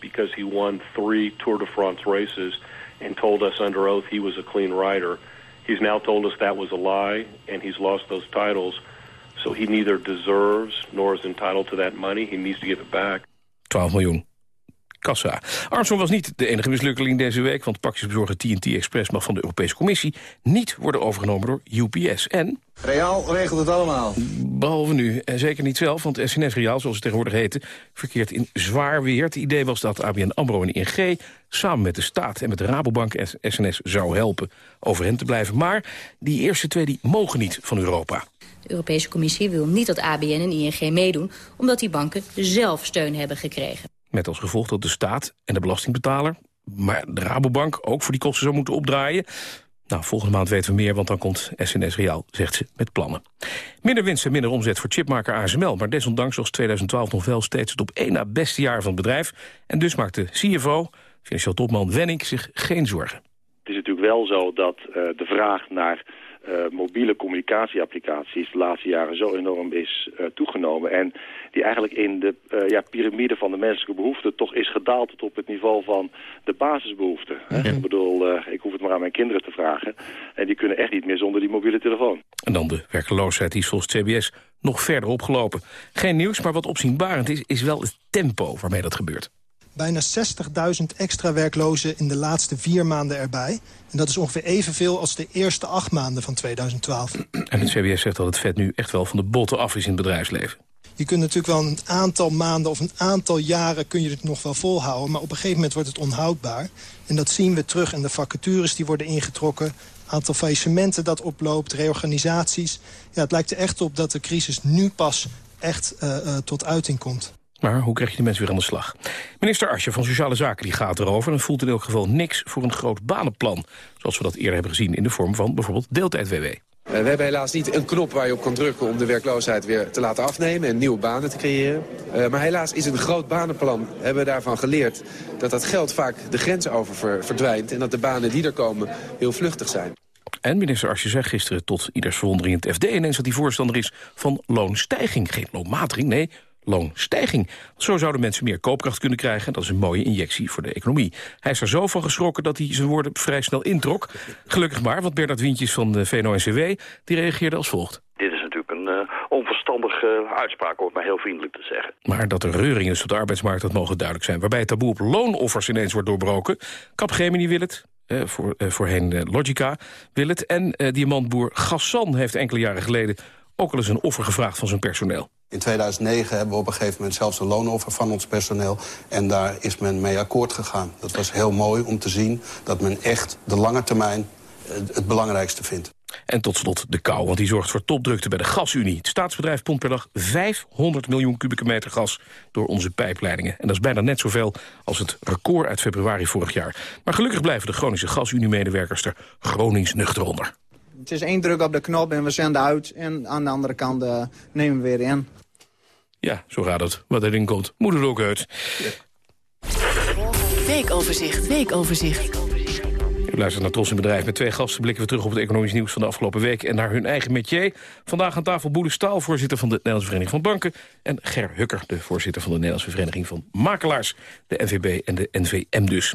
because he won three Tour de France races and told us under oath he was a clean rider. He's now told us that was a lie and he's lost those titles. So he neither deserves nor is entitled to that money. He needs to give it back. 12 miljoen. Kassa. Armstrong was niet de enige mislukkeling deze week... want pakjesbezorger TNT Express mag van de Europese Commissie... niet worden overgenomen door UPS. En... Reaal regelt het allemaal. Behalve nu, en zeker niet zelf, want SNS Reaal, zoals het tegenwoordig heette... verkeert in zwaar weer. Het idee was dat ABN AMRO en ING samen met de staat en met de Rabobank en SNS zou helpen overeind te blijven. Maar die eerste twee die mogen niet van Europa. De Europese Commissie wil niet dat ABN en ING meedoen... omdat die banken zelf steun hebben gekregen. Met als gevolg dat de staat en de belastingbetaler... maar de Rabobank ook voor die kosten zou moeten opdraaien. Nou, volgende maand weten we meer, want dan komt SNS Reaal, zegt ze, met plannen. Minder winst en minder omzet voor chipmaker ASML... maar desondanks was 2012 nog wel steeds het op één na beste jaar van het bedrijf. En dus maakt de CFO, financieel topman Wenning, zich geen zorgen. Het is natuurlijk wel zo dat uh, de vraag naar mobiele communicatieapplicaties de laatste jaren zo enorm is uh, toegenomen. En die eigenlijk in de uh, ja, piramide van de menselijke behoeften toch is gedaald tot op het niveau van de basisbehoeften. Ik bedoel, ik hoef het maar aan mijn kinderen te vragen. En die kunnen echt niet meer zonder die mobiele telefoon. En dan de werkeloosheid, die is volgens CBS nog verder opgelopen. Geen nieuws, maar wat opzienbarend is, is wel het tempo waarmee dat gebeurt. Bijna 60.000 extra werklozen in de laatste vier maanden erbij. En dat is ongeveer evenveel als de eerste acht maanden van 2012. En het CBS zegt dat het vet nu echt wel van de botten af is in het bedrijfsleven. Je kunt natuurlijk wel een aantal maanden of een aantal jaren kun je het nog wel volhouden. Maar op een gegeven moment wordt het onhoudbaar. En dat zien we terug in de vacatures die worden ingetrokken. Aantal faillissementen dat oploopt, reorganisaties. Ja, het lijkt er echt op dat de crisis nu pas echt uh, uh, tot uiting komt. Maar hoe krijg je die mensen weer aan de slag? Minister Asje van Sociale Zaken die gaat erover... en voelt in elk geval niks voor een groot banenplan. Zoals we dat eerder hebben gezien in de vorm van bijvoorbeeld deeltijd-WW. we hebben helaas niet een knop waar je op kan drukken om de werkloosheid weer te laten afnemen en nieuwe banen te creëren. maar helaas is een groot banenplan. Hebben we daarvan geleerd dat dat geld vaak de grens over verdwijnt en dat de banen die er komen heel vluchtig zijn. En minister Asje zei gisteren tot ieders verwondering in het FD... ineens dat hij voorstander is van loonstijging. Geen loonmatering, nee, loonstijging. Zo zouden mensen meer koopkracht kunnen krijgen... en dat is een mooie injectie voor de economie. Hij is er zo van geschrokken dat hij zijn woorden vrij snel introk. Gelukkig maar, want Bernard Wientjes van de VNO-NCW... die reageerde als volgt. Dit is natuurlijk een uh, onverstandige uitspraak, om het maar heel vriendelijk te zeggen. Maar dat er reuring is op de arbeidsmarkt, dat mogen duidelijk zijn. Waarbij het taboe op loonoffers ineens wordt doorbroken. Capgemini wil het, eh, voor, eh, voorheen eh, Logica wil het. En eh, diamantboer Gassan heeft enkele jaren geleden ook al eens een offer gevraagd van zijn personeel. In 2009 hebben we op een gegeven moment zelfs een loonoffer van ons personeel. En daar is men mee akkoord gegaan. Dat was heel mooi om te zien dat men echt de lange termijn het belangrijkste vindt. En tot slot de kou, want die zorgt voor topdrukte bij de gasunie. Het staatsbedrijf pompt per dag 500 miljoen kubieke meter gas door onze pijpleidingen. En dat is bijna net zoveel als het record uit februari vorig jaar. Maar gelukkig blijven de Groningse gasunie-medewerkers er Gronings nuchter onder. Het is één druk op de knop en we zenden uit. En aan de andere kant uh, nemen we weer in. Ja, zo gaat het. Wat erin komt, moet er ook uit. Weekoverzicht, weekoverzicht. U luistert naar Tros in Bedrijf. Met twee gasten blikken we terug op het economisch nieuws van de afgelopen week... en naar hun eigen métier. Vandaag aan tafel Boele Staal, voorzitter van de Nederlandse Vereniging van Banken... en Ger Hukker, de voorzitter van de Nederlandse Vereniging van Makelaars. De NVB en de NVM dus.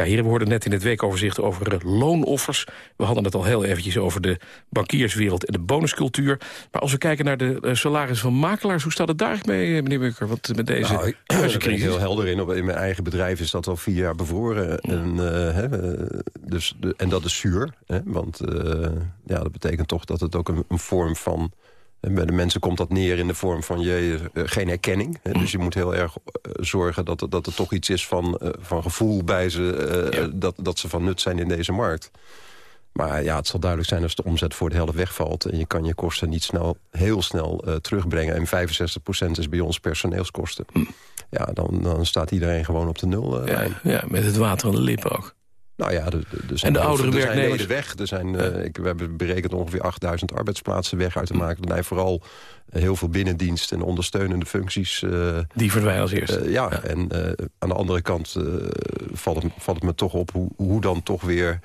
Ja, hier we net in het weekoverzicht over uh, loonoffers. We hadden het al heel eventjes over de bankierswereld en de bonuscultuur. Maar als we kijken naar de uh, salaris van makelaars... hoe staat het daar mee, eh, meneer Bukker? Want met deze nou, ik, [clears throat] ben heel helder in. in mijn eigen bedrijf is dat al vier jaar bevroren. En, hè, dus de, en dat is zuur. Hè, want ja, dat betekent toch dat het ook een, een vorm van en bij de mensen komt dat neer in de vorm van je, uh, geen erkenning. Hè? Dus je moet heel erg uh, zorgen dat, dat er toch iets is van, uh, van gevoel bij ze... Ja. dat, dat ze van nut zijn in deze markt. Maar ja, het zal duidelijk zijn als de omzet voor de helft wegvalt... en je kan je kosten niet snel, heel snel terugbrengen. En 65% is bij ons personeelskosten. Hm. Ja, dan, dan staat iedereen gewoon op de nul. Ja, ja, met het water aan de lippen ook. Nou ja, de, de, en de oudere werknemers weg. Er zijn, uh, ik, we hebben berekend ongeveer 8000 arbeidsplaatsen weg uit te maken. Er zijn vooral heel veel binnendienst en ondersteunende functies. Uh, Die verdwijnen als eerste. Uh, ja, ja, en aan de andere kant valt, het, valt het me toch op hoe, hoe dan toch weer...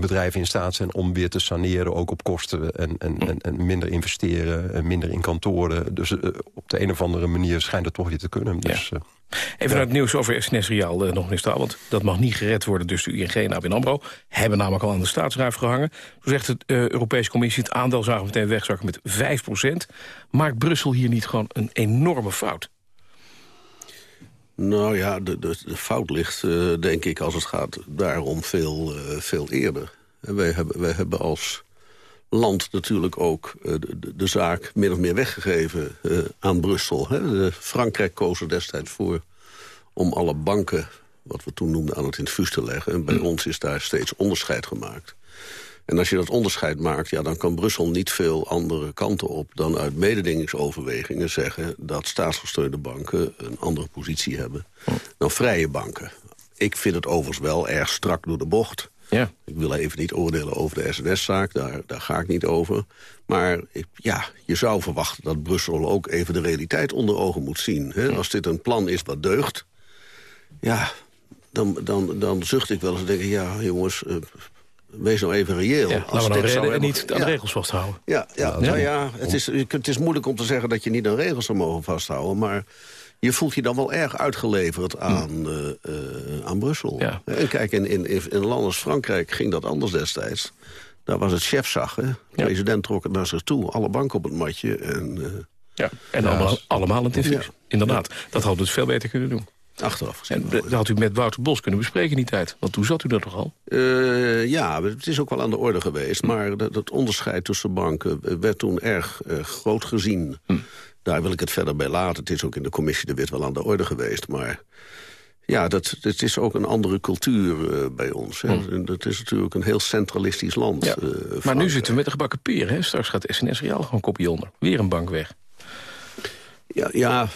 bedrijven in staat zijn om weer te saneren, ook op kosten... en, en, en, en minder investeren, en minder in kantoren. Dus op de een of andere manier schijnt het toch weer te kunnen. Dus, ja. Even naar het nieuws over SNS uh, nog eens want dat mag niet gered worden. Dus de ING en ABN AMRO hebben namelijk al aan de staatsruif gehangen. Zo zegt de Europese Commissie, het aandeel zagen meteen wegzakken met 5% Maakt Brussel hier niet gewoon een enorme fout? Nou ja, de, de, de fout ligt, uh, denk ik, als het gaat daarom veel, veel eerder. En wij hebben, wij hebben als land natuurlijk ook de, de, zaak min of meer weggegeven aan Brussel. Hè. Frankrijk koos er destijds voor om alle banken, wat we toen noemden, aan het infuus te leggen. En bij mm. ons is daar steeds onderscheid gemaakt. En als je dat onderscheid maakt, ja, dan kan Brussel niet veel andere kanten op... dan uit mededingingsoverwegingen zeggen dat staatsgesteunde banken... een andere positie hebben dan vrije banken. Ik vind het overigens wel erg strak door de bocht. Ja. Ik wil even niet oordelen over de SNS-zaak, daar, daar ga ik niet over. Maar ja, je zou verwachten dat Brussel ook even de realiteit onder ogen moet zien. Hè? Als dit een plan is wat deugt, ja, dan, dan, dan zucht ik wel eens en denk ja jongens... Wees nou even reëel. Ja, als we nou niet aan de regels vasthouden. Ja, ja, Nou ja het, is, het is moeilijk om te zeggen dat je niet aan regels zou mogen vasthouden. Maar je voelt je dan wel erg uitgeleverd hm. aan, uh, uh, aan Brussel. Ja. En kijk, in, in, in een land als Frankrijk ging dat anders destijds. Daar was het chefzag, hè. De president trok het naar zich toe. Alle banken op het matje. En, ja, en allemaal, allemaal een. Inderdaad, dat hadden we dus veel beter kunnen doen. Achteraf gezien. En dat had u met Wouter Bos kunnen bespreken in die tijd. Want toen zat u dat toch al? Uh, ja, het is ook wel aan de orde geweest. Maar dat, dat, onderscheid tussen banken werd toen erg uh, groot gezien. Hm. Daar wil ik het verder bij laten. Het is ook in de commissie de Wit wel aan de orde geweest. Maar ja, dat, het is ook een andere cultuur uh, bij ons. Hè. Hm. Dat is natuurlijk een heel centralistisch land. Ja. maar nu zitten we met de gebakken peren. Hè? Straks gaat SNS Real gewoon kopie onder. Weer een bank weg. Ja, ja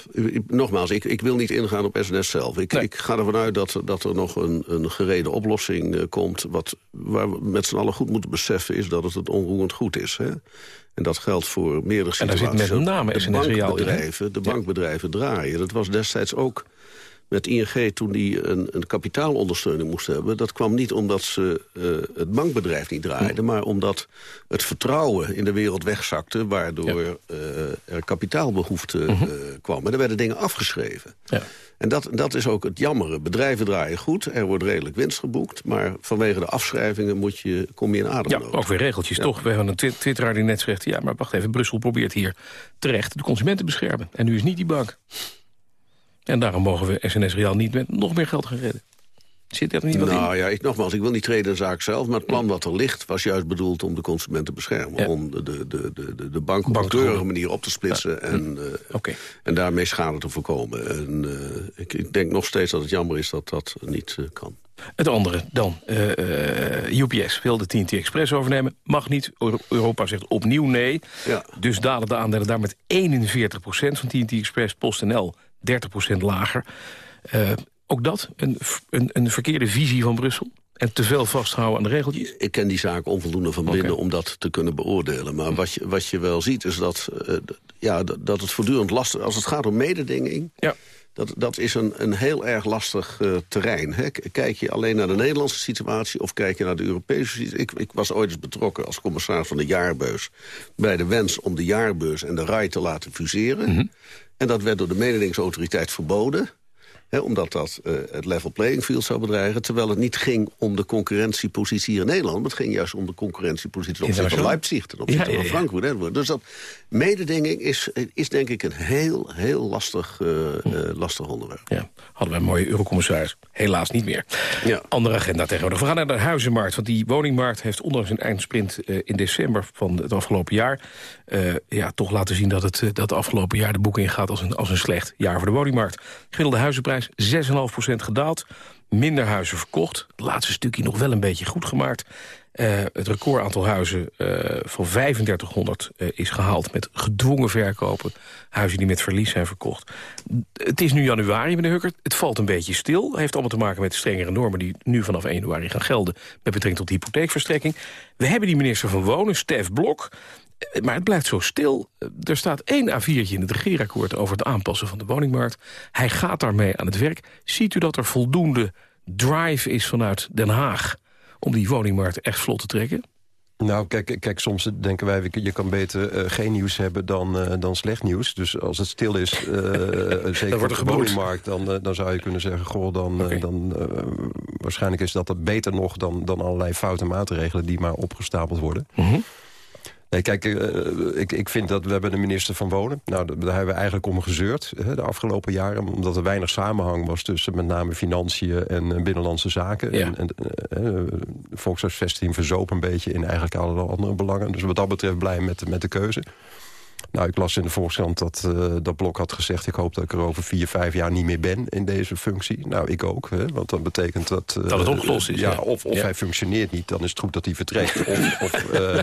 nogmaals, ik, ik wil niet ingaan op SNS zelf. Ik, ik ga ervan uit dat, dat er nog een, een gereden oplossing uh, komt. Wat, waar we met z'n allen goed moeten beseffen is dat het het onroerend goed is. Hè? En dat geldt voor meerdere situaties. En daar zit met name SNS de bankbedrijven, de bankbedrijven draaien. Dat was destijds ook met ING toen die een, een kapitaalondersteuning moest hebben... dat kwam niet omdat ze uh, het bankbedrijf niet draaiden... maar omdat het vertrouwen in de wereld wegzakte... waardoor ja. uh, er kapitaalbehoefte uh kwam. En er werden dingen afgeschreven. Ja. En dat, dat is ook het jammere. Bedrijven draaien goed, er wordt redelijk winst geboekt... maar vanwege de afschrijvingen moet je, kom je in ademnood. Ja, ook weer regeltjes, ja. toch? We hebben een tw twitteraar die net zegt... ja, maar wacht even, Brussel probeert hier terecht de consumenten beschermen. En nu is niet die bank. En daarom mogen we SNS Real niet met nog meer geld gaan redden. Zit er niet nou in? ja, ik, nogmaals, ik wil niet treden in de zaak zelf... maar het plan wat er ligt was juist bedoeld om de consument te beschermen. Ja. Om de, de, de, de, de bank op een keurige manier op te splitsen... Ja. En, uh, okay. en daarmee schade te voorkomen. En, uh, ik, ik, denk nog steeds dat het jammer is dat dat niet uh, kan. Het andere dan. UPS wil de TNT Express overnemen. Mag niet. Europa zegt opnieuw nee. Ja. Dus dalen de aandelen daar met 41% van TNT Express. PostNL 30% lager. Uh, ook dat een, een, een, verkeerde visie van Brussel? En te veel vasthouden aan de regeltjes? Ik ken die zaak onvoldoende van binnen okay. om dat te kunnen beoordelen. Maar wat je, wat je wel ziet is dat, uh, ja, dat het voortdurend lastig... als het gaat om mededinging... Ja. Dat, dat is een, een heel erg lastig uh, terrein. Hè? Kijk je alleen naar de Nederlandse situatie of kijk je naar de Europese situatie? Ik, ik was ooit eens betrokken als commissaris van de jaarbeurs... bij de wens om de jaarbeurs en de RAI te laten fuseren. Mhm. Mm -hmm. En dat werd door de mededingingsautoriteit verboden. Omdat dat uh, het level playing field zou bedreigen. Terwijl het niet ging om de concurrentiepositie hier in Nederland. Maar het ging juist om de concurrentiepositie ten opzichte van Leipzig. Ten opzichte ja, ja, ja. van Frankfurt. Dus dat mededinging is, is denk ik een heel, heel lastig, uh, uh, lastig onderwerp. Ja, hadden we een mooie eurocommissaris. Helaas niet meer. Ja. Andere agenda tegenwoordig. We gaan naar de huizenmarkt. Want die woningmarkt heeft ondanks een eindsprint in december van het afgelopen jaar... ja, toch laten zien dat het dat afgelopen jaar de boek ingaat als een, als een slecht jaar voor de woningmarkt. Gemiddelde huizenprijs 6,5% gedaald. Minder huizen verkocht. Het laatste stukje nog wel een beetje goed gemaakt. Uh, het recordaantal huizen uh, van 3500 uh, is gehaald met gedwongen verkopen. Huizen die met verlies zijn verkocht. Het is nu januari, meneer Hukkert. Het valt een beetje stil. Het heeft allemaal te maken met de strengere normen... die nu vanaf 1 januari gaan gelden met betrekking tot hypotheekverstrekking. We hebben die minister van Wonen, Stef Blok. Maar het blijft zo stil. Er staat één A4'tje in het regeerakkoord over het aanpassen van de woningmarkt. Hij gaat daarmee aan het werk. Ziet u dat er voldoende drive is vanuit Den Haag... om die woningmarkt echt vlot te trekken? Nou, kijk, kijk, soms denken wij, je kan beter uh, geen nieuws hebben dan, uh, dan slecht nieuws. Dus als het stil is, uh, [laughs] zeker wordt de woningmarkt... dan, dan zou je kunnen zeggen, goh, dan, okay. dan waarschijnlijk is dat beter nog... dan, dan allerlei foute maatregelen die maar opgestapeld worden. Mm -hmm. Nee, kijk, uh, ik, ik vind dat we hebben de minister van Wonen. Nou, daar hebben we eigenlijk om gezeurd hè, de afgelopen jaren. Omdat er weinig samenhang was tussen met name financiën en uh, binnenlandse zaken. Ja. En, en uh, volkshuisvesting verzoop een beetje in eigenlijk alle andere belangen. Dus wat dat betreft blij met, met de keuze. Nou, ik las in de Volkskrant dat, uh, dat Blok had gezegd... ik hoop dat ik er over vier, vijf jaar niet meer ben in deze functie. Nou, ik ook, hè, want dat betekent dat... Uh, dat het opgelost is. Ja, ja. of, of ja. hij functioneert niet, dan is het goed dat hij vertrekt. of of uh,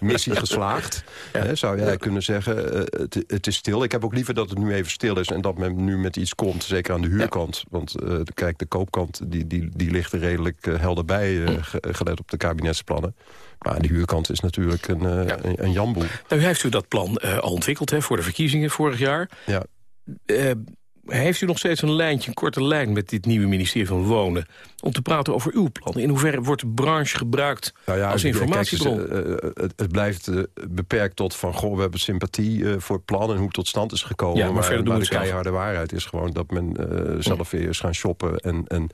missie geslaagd, ja. hè, zou jij kunnen zeggen. Het, het, is stil. Ik heb ook liever dat het nu even stil is... en dat men nu met iets komt, zeker aan de huurkant. Want kijk, de koopkant die, die, die ligt er redelijk helder bij... gelet op de kabinetsplannen. Maar de huurkant is natuurlijk een, uh, ja. een, een jamboel. Nou, heeft u dat plan uh, al ontwikkeld hè, voor de verkiezingen vorig jaar. Ja. Uh, heeft u nog steeds een lijntje, een korte lijn met dit nieuwe ministerie van Wonen... om te praten over uw plan? In hoeverre wordt de branche gebruikt nou ja, als informatiebron? Kijk, uh, het, het, blijft uh, beperkt tot van... goh, we hebben sympathie uh, voor het plan en hoe het tot stand is gekomen. Ja, maar, maar verder doen de keiharde waarheid is gewoon dat men zelf weer is gaan shoppen... en, en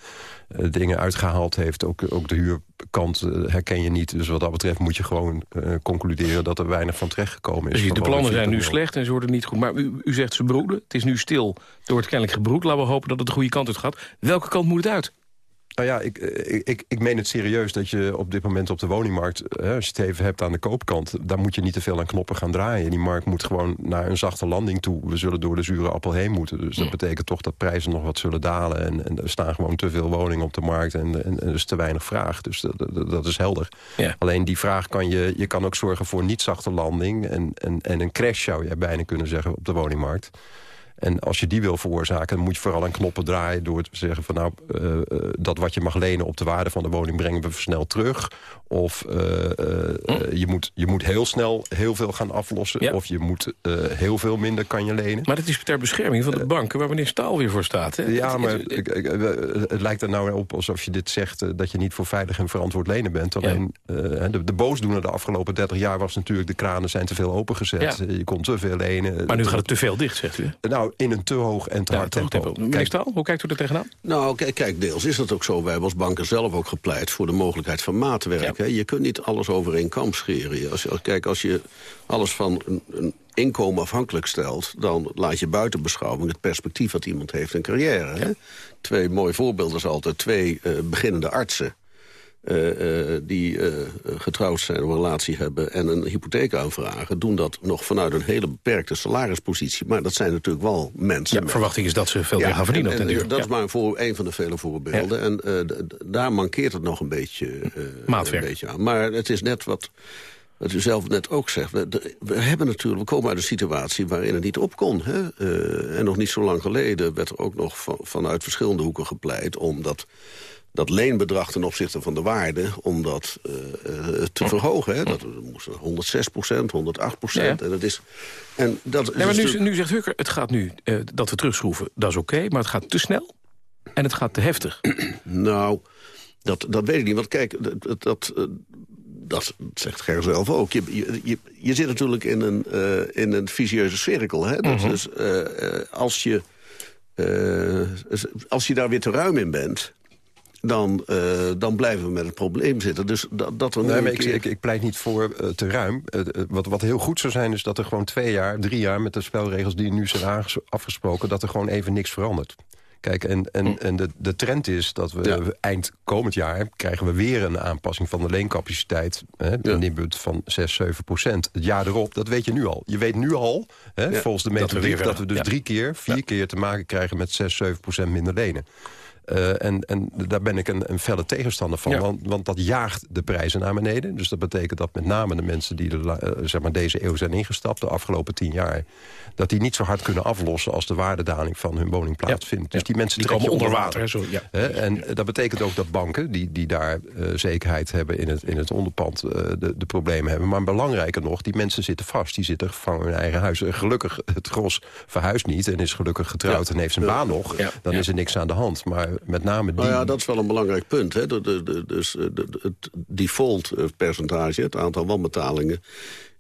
dingen uitgehaald heeft. Ook, ook de huurkant herken je niet. Dus wat dat betreft moet je gewoon concluderen... dat er weinig van terechtgekomen is. Dus de plannen zijn nu slecht en ze worden niet goed. Maar u, u zegt ze broeden. Het is nu stil. Er wordt kennelijk gebroed. Laten we hopen dat het de goede kant uit gaat. Welke kant moet het uit? Nou ja, ik, ik, ik meen het serieus dat je op dit moment op de woningmarkt... Hè, als je het even hebt aan de koopkant... daar moet je niet te veel aan knoppen gaan draaien. Die markt moet gewoon naar een zachte landing toe. We zullen door de zure appel heen moeten. Dus dat betekent toch dat prijzen nog wat zullen dalen. En, en er staan gewoon te veel woningen op de markt en, en, en er is te weinig vraag. Dus dat, dat, dat is helder. Ja. Alleen die vraag kan je... Je kan ook zorgen voor niet zachte landing... en, en, en een crash zou je bijna kunnen zeggen op de woningmarkt. En als je die wil veroorzaken, dan moet je vooral aan knoppen draaien... door te zeggen van nou, uh, dat wat je mag lenen op de waarde van de woning... brengen we snel terug. Of uh, hm? je, moet, je moet heel snel heel veel gaan aflossen. Of je moet heel veel minder kan je lenen. Maar dat is ter bescherming van de banken waar meneer Staal weer voor staat. Hè? Ja, maar het lijkt er nou op alsof je dit zegt... dat je niet voor veilig en verantwoord lenen bent. Alleen de, de boosdoener de afgelopen 30 jaar was natuurlijk... de kranen zijn te veel opengezet. Je kon te veel lenen. Maar nu gaat het te veel dicht, zegt u? Nou, in een te hoog en te hard tempo. Meneer Staal, hoe kijkt u er tegenaan? Nou, kijk, kijk, deels is dat ook zo. Wij hebben als banken zelf ook gepleit voor de mogelijkheid van maatwerk. Ja. Je kunt niet alles over één kam scheren. Als, kijk, als je alles van een, een inkomen afhankelijk stelt... dan laat je buiten beschouwing het perspectief wat iemand heeft in carrière. Hè? Twee mooie voorbeelden is altijd twee uh, beginnende artsen... Uh, uh, die uh, getrouwd zijn, een relatie hebben en een hypotheek aanvragen... doen dat nog vanuit een hele beperkte salarispositie. Maar dat zijn natuurlijk wel mensen. Ja, verwachting is dat ze veel meer gaan verdienen en, op den duur. Dat is maar voor, een van de vele voorbeelden. En daar mankeert het nog een beetje, Maatwerk. een beetje aan. Maar het is net wat... Wat u zelf net ook zegt, we, we, hebben natuurlijk, we komen uit een situatie waarin het niet op kon. Hè? en nog niet zo lang geleden werd er ook nog van, vanuit verschillende hoeken gepleit... om dat dat leenbedrag ten opzichte van de waarde... om dat uh, te verhogen. Hè? Dat moest 106 procent, 108 procent. Ja. En dat is... En dat ja, maar nu, nu zegt Hukker, het gaat nu uh, dat we terugschroeven. Dat is oké, okay, maar het gaat te snel en het gaat te heftig. [clears throat] nou, dat, dat weet ik niet. Want kijk, dat... dat dat zegt Ger zelf ook. Je, je, je zit natuurlijk in een, uh, in een visieuze cirkel. Hè? Dat, mm -hmm. Dus als, je, als je daar weer te ruim in bent dan, uh, dan blijven we met het probleem zitten. Dus dat, dat nee, maar keer... ik, ik, pleit niet voor uh, te ruim. Uh, wat, wat heel goed zou zijn is dat er gewoon twee jaar, drie jaar... met de spelregels die nu zijn afgesproken... dat er gewoon even niks verandert. Kijk, en, en, en de, de trend is dat we ja. eind komend jaar... krijgen we weer een aanpassing van de leencapaciteit. Hè. Een input van 6, 7 procent. Het jaar erop, dat weet je nu al. Je weet nu al, hè, ja, volgens de methodiek... dat we, dat we dus drie keer, vier keer te maken krijgen... met 6, 7 procent minder lenen. Uh, en, en daar ben ik een, een felle tegenstander van. Ja. Want, want, dat jaagt de prijzen naar beneden. Dus dat betekent dat met name de mensen die de, uh, zeg maar deze eeuw zijn ingestapt... de afgelopen tien jaar... dat die niet zo hard kunnen aflossen als de waardedaling van hun woning plaatsvindt. Ja. Dus die mensen die komen onder water. water. Zo, ja. en dat betekent ook dat banken die, die daar zekerheid hebben in het, in het onderpand... de, de problemen hebben. Maar belangrijker nog, die mensen zitten vast. Die zitten gevangen in hun eigen huis. Gelukkig, het gros verhuist niet en is gelukkig getrouwd... en heeft zijn baan nog. Dan is er niks aan de hand. Maar met name die... Nou ja, dat is wel een belangrijk punt. Hè? De, de, dus de, het default-percentage, het aantal wanbetalingen...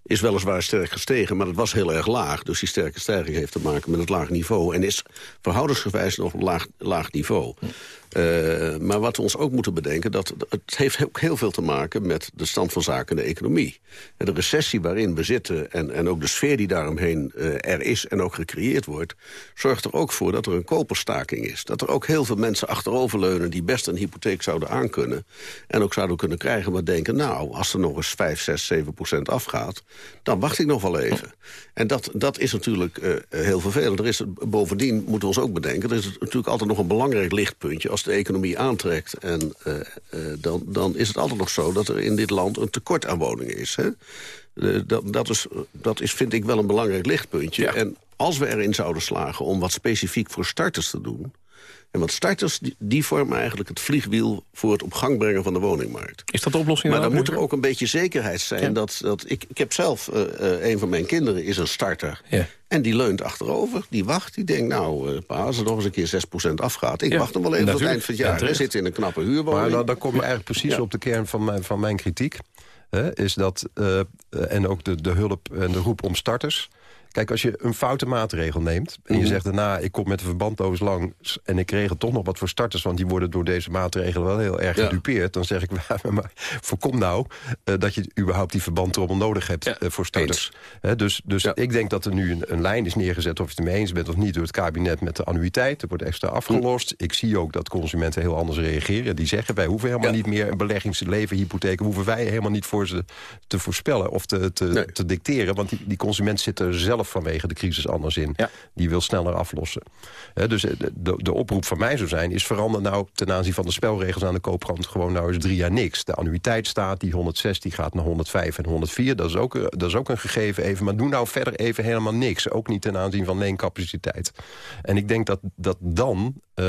is weliswaar sterk gestegen, maar het was heel erg laag. Dus die sterke stijging heeft te maken met het laag niveau... en is verhoudingsgewijs nog een laag, laag niveau. Uh, maar wat we ons ook moeten bedenken... dat het heeft ook heel veel te maken met de stand van zaken in de economie. En de recessie waarin we zitten en, en ook de sfeer die daaromheen uh, er is... en ook gecreëerd wordt, zorgt er ook voor dat er een koperstaking is. Dat er ook heel veel mensen achteroverleunen... die best een hypotheek zouden aankunnen en ook zouden kunnen krijgen... maar denken, nou, als er nog eens 5, 6, 7 procent afgaat... dan wacht ik nog wel even. En dat, dat is natuurlijk uh, heel vervelend. Er is, bovendien moeten we ons ook bedenken... er is natuurlijk altijd nog een belangrijk lichtpuntje... als de economie aantrekt. En uh, uh, dan, dan is het altijd nog zo dat er in dit land een tekort aan woningen is. Hè? Uh, dat, dat, is dat is, vind ik, wel een belangrijk lichtpuntje. Ja. En als we erin zouden slagen om wat specifiek voor starters te doen... En want starters, die, die, vormen eigenlijk het vliegwiel... voor het op gang brengen van de woningmarkt. Is dat de oplossing? Maar dan moet er ook een beetje zekerheid zijn. Ja. Dat, dat, ik, ik heb zelf, uh, uh, een van mijn kinderen is een starter. Ja. En die leunt achterover, die wacht, die denkt... nou, uh, pa, als er nog eens een keer 6% afgaat... ik ja, wacht hem wel even tot het eind van het jaar. Hij zit in een knappe huurwoning. Maar dan, dan kom je eigenlijk precies op de kern van mijn, van mijn kritiek. Hè, is dat, en ook de, de hulp en de roep om starters... Kijk, als je een foute maatregel neemt... en je zegt daarna, ik kom met een verbandloos langs... en ik regel toch nog wat voor starters... want die worden door deze maatregelen wel heel erg ja. gedupeerd... dan zeg ik, [laughs] maar voorkom nou uh, dat je überhaupt die verbandtrommel nodig hebt ja. uh, voor starters. He, dus dus ja. ik denk dat er nu een, een, lijn is neergezet... of je het ermee eens bent of niet door het kabinet met de annuïteit. Er wordt extra afgelost. Ik zie ook dat consumenten heel anders reageren. Die zeggen, wij hoeven helemaal niet meer een beleggingsleven hypotheken... hoeven wij helemaal niet voor ze te voorspellen of te, te, nee. te dicteren. Want die, die consument zit er zelf zelf vanwege de crisis anders in. Die wil sneller aflossen. dus de, de, de, oproep van mij zou zijn... is verander nou ten aanzien van de spelregels aan de koopkant... gewoon nou eens drie jaar niks. De annuïteit staat, die 106 die gaat naar 105 en 104. Dat is, ook, dat is ook een gegeven even. Maar doe nou verder even helemaal niks. Ook niet ten aanzien van leencapaciteit. En ik denk dat, dat dan uh,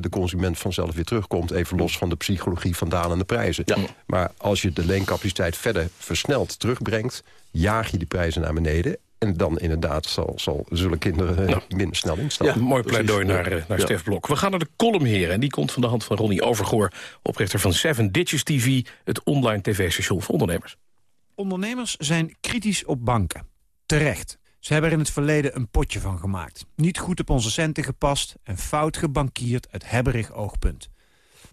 de consument vanzelf weer terugkomt. Even los van de psychologie van dalende prijzen. Maar als je de leencapaciteit verder versneld terugbrengt... jaag je die prijzen naar beneden. En dan inderdaad zal, zal, zullen kinderen nou, minder snel instaan. Ja, mooi pleidooi naar, eh, naar Stef Blok. We gaan naar de column, heren. En die komt van de hand van Ronnie Overgoor... oprichter van Seven Ditches TV, het online tv-station voor ondernemers. Ondernemers zijn kritisch op banken. Terecht. Ze hebben er in het verleden een potje van gemaakt. Niet goed op onze centen gepast en fout gebankierd uit hebberig oogpunt.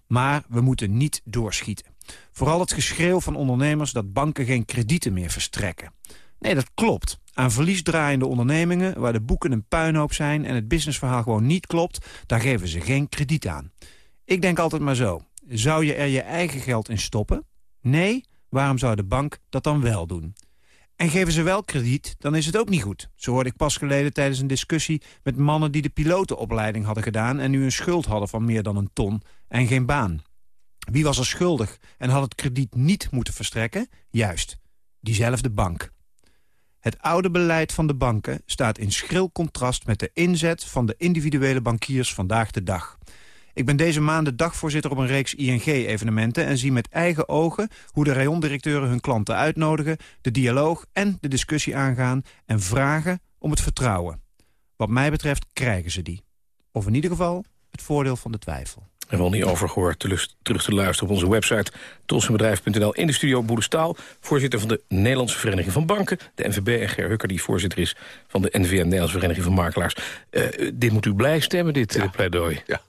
Maar we moeten niet doorschieten. Vooral het geschreeuw van ondernemers dat banken geen kredieten meer verstrekken. Nee, dat klopt. Aan verliesdraaiende ondernemingen waar de boeken een puinhoop zijn... en het businessverhaal gewoon niet klopt, daar geven ze geen krediet aan. Ik denk altijd maar zo. Zou je er je eigen geld in stoppen? Nee, waarom zou de bank dat dan wel doen? En geven ze wel krediet, dan is het ook niet goed. Zo hoorde ik pas geleden tijdens een discussie met mannen die de pilotenopleiding hadden gedaan... en nu een schuld hadden van meer dan een ton en geen baan. Wie was er schuldig en had het krediet niet moeten verstrekken? Juist, diezelfde bank. Het oude beleid van de banken staat in schril contrast met de inzet van de individuele bankiers vandaag de dag. Ik ben deze maand dagvoorzitter op een reeks ING-evenementen... en zie met eigen ogen hoe de rayondirecteuren hun klanten uitnodigen... de dialoog en de discussie aangaan en vragen om het vertrouwen. Wat mij betreft krijgen ze die. Of in ieder geval het voordeel van de twijfel. En wel niet overgehoord terug te luisteren op onze website tolsenbedrijf.nl. In de studio Boede Staal, voorzitter van de Nederlandse Vereniging van Banken. De NVB en Ger Hukker, die voorzitter is van de NVM, Nederlandse Vereniging van Makelaars. Uh, dit moet u blij stemmen, dit ja. pleidooi. Ja.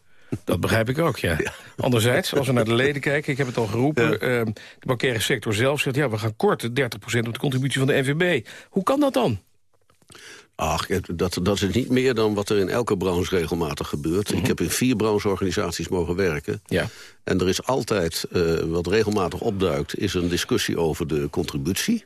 Dat begrijp ik ook, ja. Anderzijds, als we naar de leden kijken, ik heb het al geroepen... Ehm, de bankaire sector zelf zegt, ja, we gaan korten 30% op de contributie van de NVB. Hoe kan dat dan? Ach, dat, dat is niet meer dan wat er in elke branche regelmatig gebeurt. Ik mhm. heb in vier brancheorganisaties mogen werken. Ja. En er is altijd, uh, wat regelmatig opduikt, is een discussie over de contributie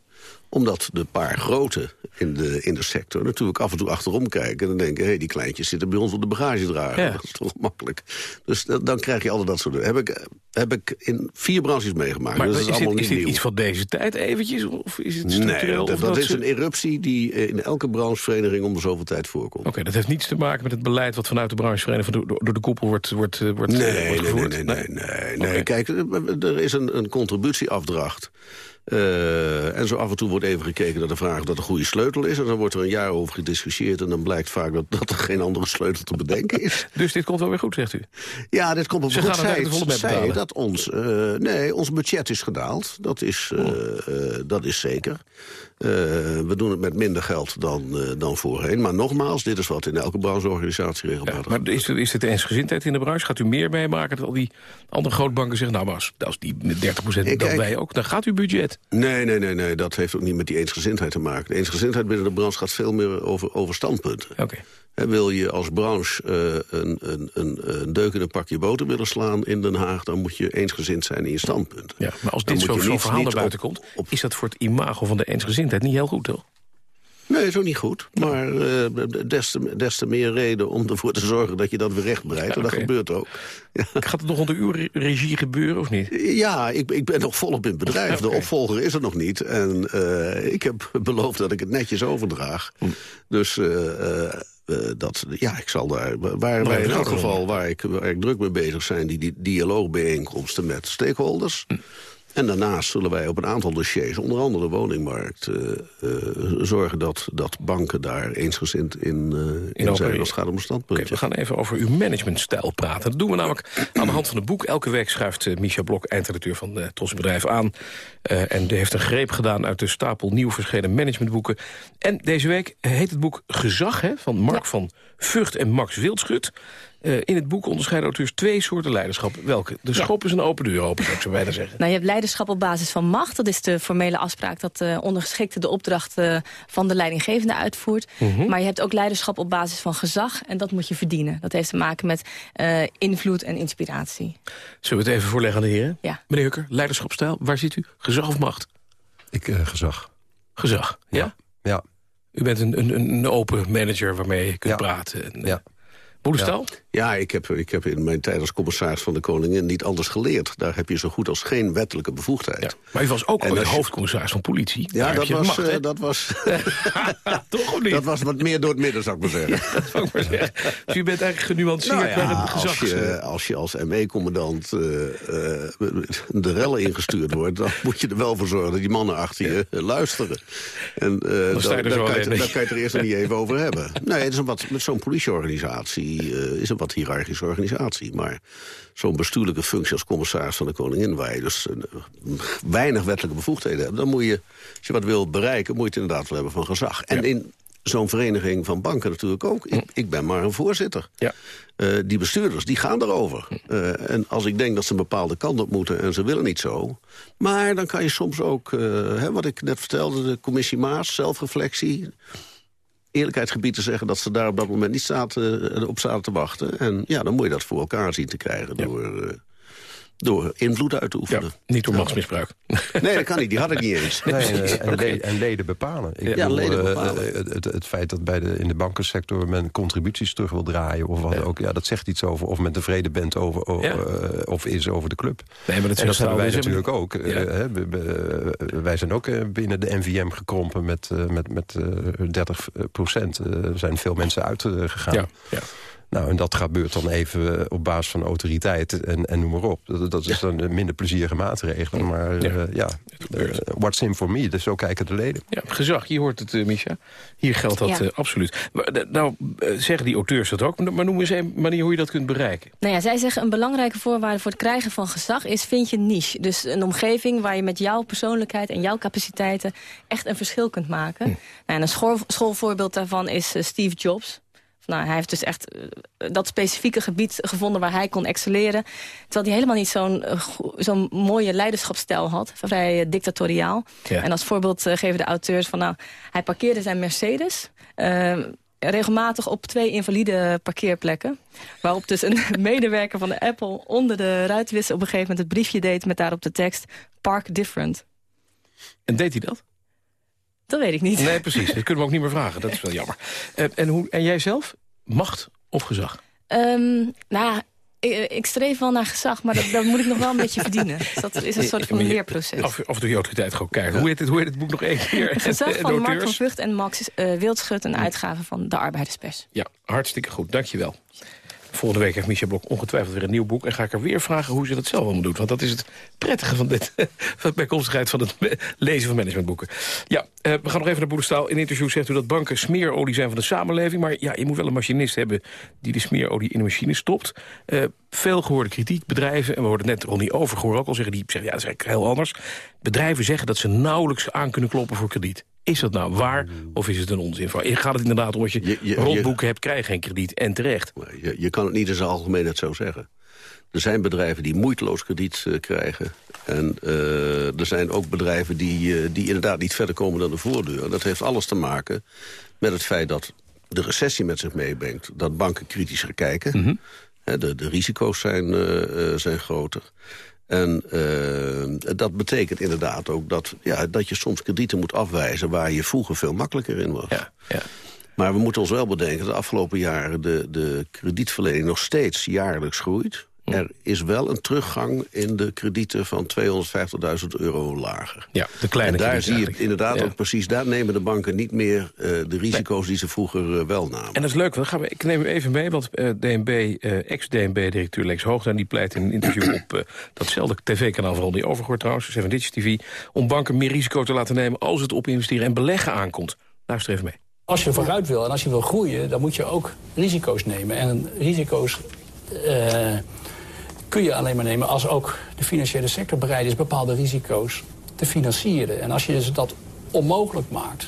omdat de paar grote in de, in de sector natuurlijk af en toe achterom kijken... en dan denken, hé, hey, die kleintjes zitten bij ons op de bagagedrager. Ja. Dat is toch makkelijk. Dus dan krijg je altijd dat soort dingen. Heb ik, heb ik in vier branches meegemaakt. Maar, dus is, is, dit, is dit iets van deze tijd eventjes? Of is het structureel? Nee, dat, dat, is een eruptie die in elke branchevereniging om de zoveel tijd voorkomt. Oké, dat heeft niets te maken met het beleid... wat vanuit de branchevereniging door, door de koepel wordt, wordt, wordt, nee, wordt gevoerd? Nee, nee, nee. nee, nee. Kijk, er is een, een contributieafdracht... Uh, en zo af en toe wordt even gekeken naar de vraag dat een goede sleutel is. En dan wordt er een jaar over gediscussieerd. En dan blijkt vaak dat, dat er geen andere sleutel te bedenken is. [laughs] dus dit komt wel weer goed, zegt u? Ja, dit komt wel goed. Zij, zij dat ons, uh, nee, ons budget is gedaald. Dat is, uh, dat is zeker. Uh, we doen het met minder geld dan, uh, dan voorheen. Maar nogmaals, dit is wat in elke brancheorganisatie regelmatig ja, Maar is, is dit eensgezindheid in de branche? Gaat u meer meemaken dat al die andere grootbanken zeggen... nou, maar als, die 30% dan wij ook, dan gaat uw budget. Nee, nee, nee, nee, dat heeft ook niet met die eensgezindheid te maken. De eensgezindheid binnen de branche gaat veel meer over, over standpunten. Oké wil je als branche uh, een, een, een, een deuk in een pakje boter willen slaan in Den Haag... dan moet je eensgezind zijn in je standpunt. Ja, maar als dit zo'n zo verhaal naar buiten komt... is dat voor het imago van de eensgezindheid niet heel goed, toch? Nee, is ook niet goed. Maar uh, des, te, des, te, meer reden om ervoor te zorgen dat je dat weer rechtbreidt. Ja, en dat gebeurt ook. [laughs] Gaat het nog onder uw regie gebeuren, of niet? Ja, ik, ik ben nog volop in het bedrijf. [laughs] De opvolger is er nog niet. En uh, ik heb [laughs] beloofd dat ik het netjes overdraag. Hm. Dus... Uh, uh, dat, ja, ik zal daar, waar wij in elk geval waar ik, waar ik druk mee bezig zijn... die, die dialoogbijeenkomsten met stakeholders... Hm. En daarnaast zullen wij op een aantal dossiers, onder andere de woningmarkt... Uh, uh, zorgen dat, dat banken daar eensgezind in, uh, in, zijn als het gaat om standpunten. Okay, we gaan even over uw managementstijl praten. Dat doen we namelijk aan de hand van het boek. Elke week schuift Micha Blok, eindredacteur van het Tros Bedrijf, aan. en die heeft een greep gedaan uit de stapel nieuw verschenen managementboeken. En deze week heet het boek Gezag hè, van Mark van Vught en Max Wildschut. Uh, in het boek onderscheiden auteurs twee soorten leiderschap. Welke? De schop is een open deur open, zou ik zo bijna zeggen. Nou, je hebt leiderschap op basis van macht. Dat is de formele afspraak dat de ondergeschikte de opdracht uh, van de leidinggevende uitvoert. Mm -hmm. Maar je hebt ook leiderschap op basis van gezag. En dat moet je verdienen. Dat heeft te maken met uh, invloed en inspiratie. Zullen we het even voorleggen aan de heren? Ja. Meneer Hukker, leiderschapstijl, waar ziet u? Gezag of macht? Ik gezag. Gezag, ja? Ja. U bent een, een, een open manager waarmee je kunt praten. En, ja. Boedestal? Ja, ik heb, ik heb in mijn tijd als commissaris van de Koningin niet anders geleerd. Daar heb je zo goed als geen wettelijke bevoegdheid. Maar u was ook al hoofdcommissaris van politie. Ja, dat was, macht, uh, dat was... [laughs] Toch of niet? Dat was wat meer door het midden, zou ik maar zeggen. [laughs] dat zou ik maar zeggen. Dus u bent eigenlijk genuanceerd nou ja, bij het gezag. Als je als, je als ME-commandant uh, uh, de rellen ingestuurd wordt... dan moet je er wel voor zorgen dat die mannen achter je luisteren. En dan, kan je, kan je het er eerst nog niet even over hebben. Nee, het is een wat, met zo'n politieorganisatie uh, is een wat hiërarchische organisatie. Maar zo'n bestuurlijke functie als commissaris van de koningin... waar je dus uh, weinig wettelijke bevoegdheden hebt... dan moet je, als je wat wil bereiken, moet je het inderdaad wel hebben van gezag. En in zo'n vereniging van banken natuurlijk ook. Ik, ik ben maar een voorzitter. Ja. Uh, die bestuurders, die gaan erover. Uh, en als ik denk dat ze een bepaalde kant op moeten... en ze willen niet zo... maar dan kan je soms ook, uh, hè, wat ik net vertelde... de commissie Maas, zelfreflectie eerlijkheidsgebied te zeggen... dat ze daar op dat moment niet zaten, op zaten te wachten. En ja, dan moet je dat voor elkaar zien te krijgen... door, uh, door invloed uit te oefenen. Ja, niet door machtsmisbruik. Nee, dat kan niet. Die had ik niet [laughs] eens. Nee, en, en, leden, en, leden bepalen. Ik ja, bedoel, leden bepalen. Uh, het, het, feit dat bij de, in de bankensector men contributies terug wil draaien... of wat ja. ook, ja, dat zegt iets over of men tevreden bent over, of, ja. uh, of is over de club. Nee, maar dat, en dat hebben wij natuurlijk ook. Wij zijn ook binnen de NVM gekrompen met, met, met 30 procent. er zijn veel mensen uitgegaan. Ja, ja. Nou, en dat gebeurt dan even op basis van autoriteit en, en noem maar op. Dat, dat is dan een minder plezierige maatregel. Maar ja, uh, ja uh, what's in for me, dus zo kijken de leden. Ja, gezag, je hoort het, uh, Misha. Hier geldt dat ja. absoluut. Maar, nou, zeggen die auteurs dat ook, maar noem eens een manier hoe je dat kunt bereiken. Nou ja, zij zeggen een belangrijke voorwaarde voor het krijgen van gezag is... vind je niche, dus een omgeving waar je met jouw persoonlijkheid en jouw capaciteiten... echt een verschil kunt maken. Hm. Nou, en een school, schoolvoorbeeld daarvan is Steve Jobs... Nou, hij heeft dus echt uh, dat specifieke gebied gevonden waar hij kon excelleren. Terwijl hij helemaal niet zo'n uh, zo'n mooie leiderschapsstijl had. Vrij uh, dictatoriaal. Ja. En als voorbeeld geven de auteurs van... nou, hij parkeerde zijn Mercedes regelmatig op twee invalide parkeerplekken. Waarop dus een [laughs] medewerker van de Apple onder de ruitwissel... op een gegeven moment het briefje deed met daarop de tekst... Park Different. En deed hij dat? Dat weet ik niet. Nee, precies. Dat kunnen we ook niet meer vragen. Dat is wel jammer. Uh, en, hoe, en jij zelf? Macht of gezag? Um, nou, ik, ik, streef wel naar gezag, maar dat, dat moet ik nog wel een beetje verdienen. Dus dat is een soort van leerproces. Of, of doe je autoriteit gewoon kijken. Hoe heet, het, hoe heet het boek nog één keer? Gezag van Mark van Vught en Max uh, Wildschut, een uitgave van de Arbeiderspers. Ja, hartstikke goed. Dankjewel. Volgende week heeft Michel Blok ongetwijfeld weer een nieuw boek. En ga ik er weer vragen hoe ze dat zelf allemaal doet. Want dat is het prettige van dit van [laughs] de van het lezen van managementboeken. Ja, uh, we gaan nog even naar Boedestaal. In interview zegt u dat banken smeerolie zijn van de samenleving. Maar ja, je moet wel een machinist hebben die de smeerolie in de machine stopt. Uh, veel gehoorde kritiek. Bedrijven, en we hoorden net Ronnie Overgoor ook al zeggen... die zeggen, ja, dat is eigenlijk heel anders. Bedrijven zeggen dat ze nauwelijks aan kunnen kloppen voor krediet. Is dat nou waar of is het een onzin? Gaat het inderdaad om als je, je, je rotboeken hebt, krijg je geen krediet. En terecht. Je, je kan het niet in zijn algemeenheid zo zeggen. Er zijn bedrijven die moeiteloos krediet uh, krijgen. En uh, er zijn ook bedrijven die, uh, die inderdaad niet verder komen dan de voordeur. Dat heeft alles te maken met het feit dat de recessie met zich meebrengt. Dat banken kritischer kijken. Mm -hmm. de, de risico's zijn, zijn groter. En uh, dat betekent inderdaad ook dat, ja, dat je soms kredieten moet afwijzen... waar je vroeger veel makkelijker in was. Ja, ja. Maar we moeten ons wel bedenken... de afgelopen jaren de, de kredietverlening nog steeds jaarlijks groeit. Er is wel een teruggang in de kredieten van 250.000 euro lager. Ja, de kleine En daar zie je inderdaad ja. ook precies... daar nemen de banken niet meer uh, de risico's nee. die ze vroeger uh, wel namen. En dat is leuk, want gaan we, ik neem u even mee... want uh, DNB, ex-DNB-directeur Lex Hoogduin... die pleit in een interview [clears throat] op datzelfde tv-kanaal... vooral die overgehoord trouwens, 7 Digits TV... om banken meer risico te laten nemen als het op investeren en beleggen aankomt. Luister even mee. Als je vooruit wil en als je wil groeien... dan moet je ook risico's nemen. En risico's kun je alleen maar nemen als ook de financiële sector bereid is bepaalde risico's te financieren. En als je dus dat onmogelijk maakt.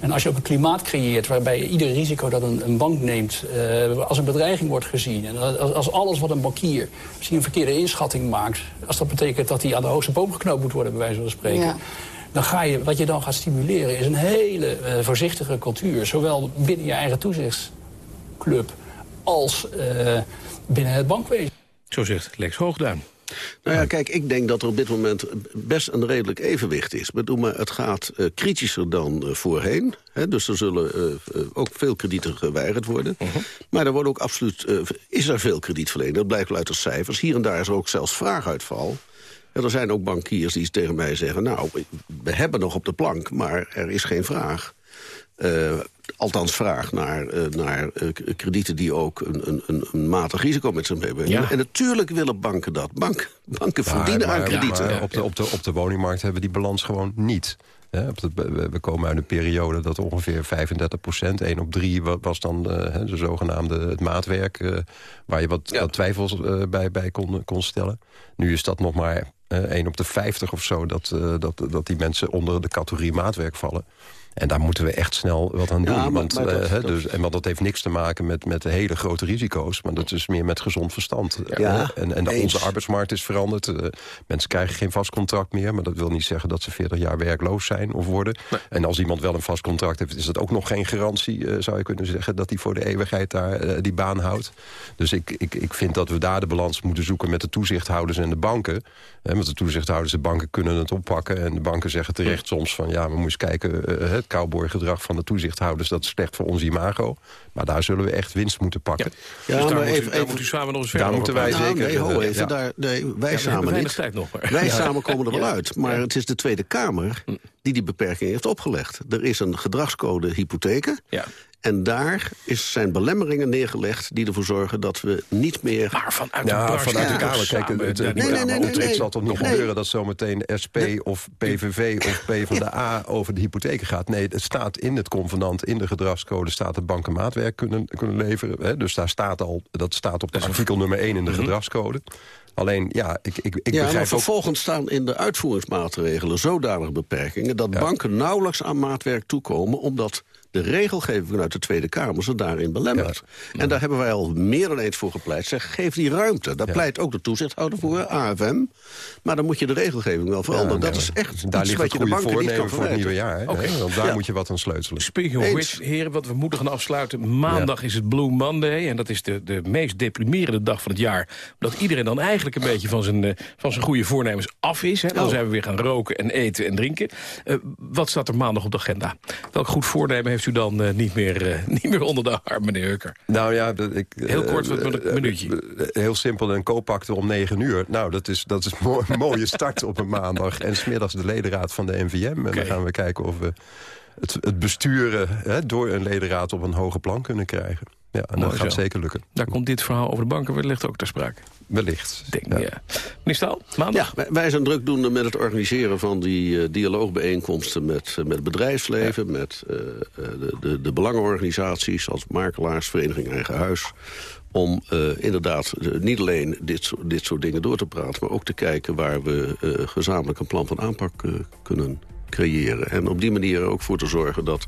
En als je ook een klimaat creëert waarbij ieder risico dat een, een bank neemt uh, als een bedreiging wordt gezien. En als, als, alles wat een bankier, als hij een verkeerde inschatting maakt, als dat betekent dat hij aan de hoogste boom geknoopt moet worden, bij wijze van spreken. Ja. Dan ga je, wat je dan gaat stimuleren is een hele uh, voorzichtige cultuur. Zowel binnen je eigen toezichtsclub als uh, binnen het bankwezen. Zo zegt Lex Hoogduin. Nou ja, kijk, ik denk dat er op dit moment best een redelijk evenwicht is. Maar het gaat uh, kritischer dan uh, voorheen. Hè, dus er zullen uh, ook veel kredieten geweigerd worden. -huh. Maar er wordt ook absoluut, is er veel kredietverlening. Dat blijkt wel uit de cijfers. Hier en daar is er ook zelfs vraaguitval. Ja, er zijn ook bankiers die tegen mij zeggen... nou, we hebben nog op de plank, maar er is geen vraag. Althans vraag naar, uh, naar uh, kredieten die ook een, een, een matig risico met zich meebrengen. Ja. En natuurlijk willen banken dat. Bank, banken maar, verdienen maar, aan kredieten. Ja, op, de, op, de, op de woningmarkt hebben we die balans gewoon niet. Ja, we komen uit een periode dat ongeveer 35 procent, 1 op 3 was dan uh, de zogenaamde het maatwerk... Uh, waar je wat, ja. wat twijfels uh, bij, bij kon, kon stellen. Nu is dat nog maar 1 op de 50 of zo, dat, dat, dat die mensen onder de categorie maatwerk vallen. En daar moeten we echt snel wat aan doen. Ja, maar, want, maar dat. Dus, en dat heeft niks te maken met, met hele grote risico's. Maar dat is meer met gezond verstand. Ja, en en onze arbeidsmarkt is veranderd. Uh, mensen krijgen geen vast contract meer. Maar dat wil niet zeggen dat ze 40 jaar werkloos zijn of worden. Nee. En als iemand wel een vast contract heeft... is dat ook nog geen garantie, zou je kunnen zeggen... dat hij voor de eeuwigheid daar die baan houdt. Dus ik, ik, ik vind dat we daar de balans moeten zoeken... met de toezichthouders en de banken. want de toezichthouders, de banken kunnen het oppakken. En de banken zeggen terecht soms van... ja, we moeten eens kijken het cowboygedrag van de toezichthouders... dat is slecht voor ons imago. Maar daar zullen we echt winst moeten pakken. Ja, ja dus maar even, even, moet u samen nog eens Daar moeten wij nou, zeker... Nee, ho, even, ja. daar, nee, wij ja, samen niet. Tijd nog maar. Wij samen komen er wel uit. Maar het is de Tweede Kamer die die beperking heeft opgelegd. Er is een gedragscode hypotheken. Ja. En daar is, zijn belemmeringen neergelegd die ervoor zorgen dat we niet meer... Maar vanuit de, ja, vanuit de Kamer. Kijk, het, nee, nee, nee, het nee, zal toch niet nee. gebeuren dat zometeen SP of PVV of PvdA over de hypotheken gaat. Nee, het staat in het convenant, in de gedragscode... staat dat banken maatwerk kunnen, kunnen leveren. Hè? Dus daar staat al, dat staat op de artikel nummer 1 in de gedragscode. Alleen, ja, ik, ik, ik ja, begrijp maar vervolgens staan in de uitvoeringsmaatregelen zodanige beperkingen... dat Ja. banken nauwelijks aan maatwerk toekomen... omdat de regelgeving vanuit de Tweede Kamer ze daarin belemmert. En daar hebben wij al meer dan eens voor gepleit. Zeg, geef die ruimte. Daar Ja. pleit ook de toezichthouder voor, AFM. Maar dan moet je de regelgeving wel veranderen. Ja, dat is echt daar iets ligt wat het je de goede banken niet kan voornemen voor het nieuwe jaar. Hè? Want daar Ja. moet je wat aan sleutelen. Speaking of which, heren, wat we moeten gaan afsluiten. Maandag is het Blue Monday. En dat is de, de meest deprimerende dag van het jaar. Omdat iedereen dan eigenlijk een beetje van zijn, eh, van zijn goede voornemens af is. Hè. Dan Oh. zijn we weer gaan roken en eten en drinken. Eh, wat staat er maandag op de agenda? Welk goed voornemen heeft u dan eh, niet, meer, eh, [laughs] niet meer onder de arm, meneer Hukker? Nou ja, ik, Heel kort, een eh, minuutje. Heel simpel, een koopakte om 9 uur. Nou, dat is, dat is [laughs] een mooie start op een maandag. En smiddags de ledenraad van de NVM. En dan gaan we kijken of we het, het besturen hè, door een ledenraad op een hoger plan kunnen krijgen. Ja, en dat gaat zo. zeker lukken. Daar komt dit verhaal over de banken wellicht ook ter sprake. Wellicht. Denk, Ja. ja. Meneer Staal, maandag? Ja, wij- zijn drukdoende met het organiseren van die eh, dialoogbijeenkomsten... met, met het bedrijfsleven, met eh, eh, de, de, de belangenorganisaties... als makelaars, vereniging Eigen Huis... om eh, inderdaad niet alleen dit, dit soort dingen door te praten... maar ook te kijken waar we eh, gezamenlijk een plan van aanpak eh, kunnen creëren. En op die manier ook voor te zorgen dat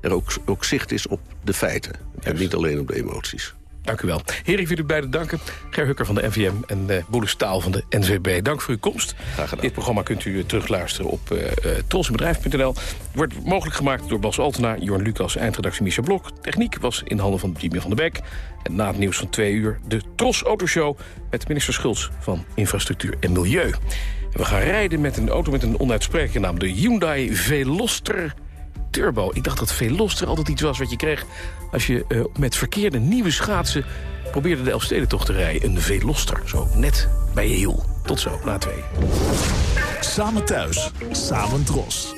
er ook, ook zicht is op de feiten... en niet alleen op de emoties. Dank u wel. Heren, ik wil u beiden danken. Ger Hukker van de NVM en uh, Boele Staal van de NVB. Dank voor uw komst. Graag gedaan. Dit programma kunt u uh, terugluisteren op uh, uh, trolsenbedrijf.nl. Wordt mogelijk gemaakt door Bas Altena, Jorn Lucas, eindredactie Michel Blok. Techniek was in handen van Jimmy van der Beek. En na het nieuws van twee uur de Tros Autoshow... met minister Schulz van Infrastructuur en Milieu. En we gaan rijden met een auto met een onuitsprekelijke naam. De Hyundai Veloster Turbo. Ik dacht dat Veloster altijd iets was wat je kreeg... als je uh, met verkeerde nieuwe schaatsen probeerde de Elfstedentocht te rijden. Een Veloster, zo net bij je hiel. Tot zo, na twee. Samen thuis, samen dros.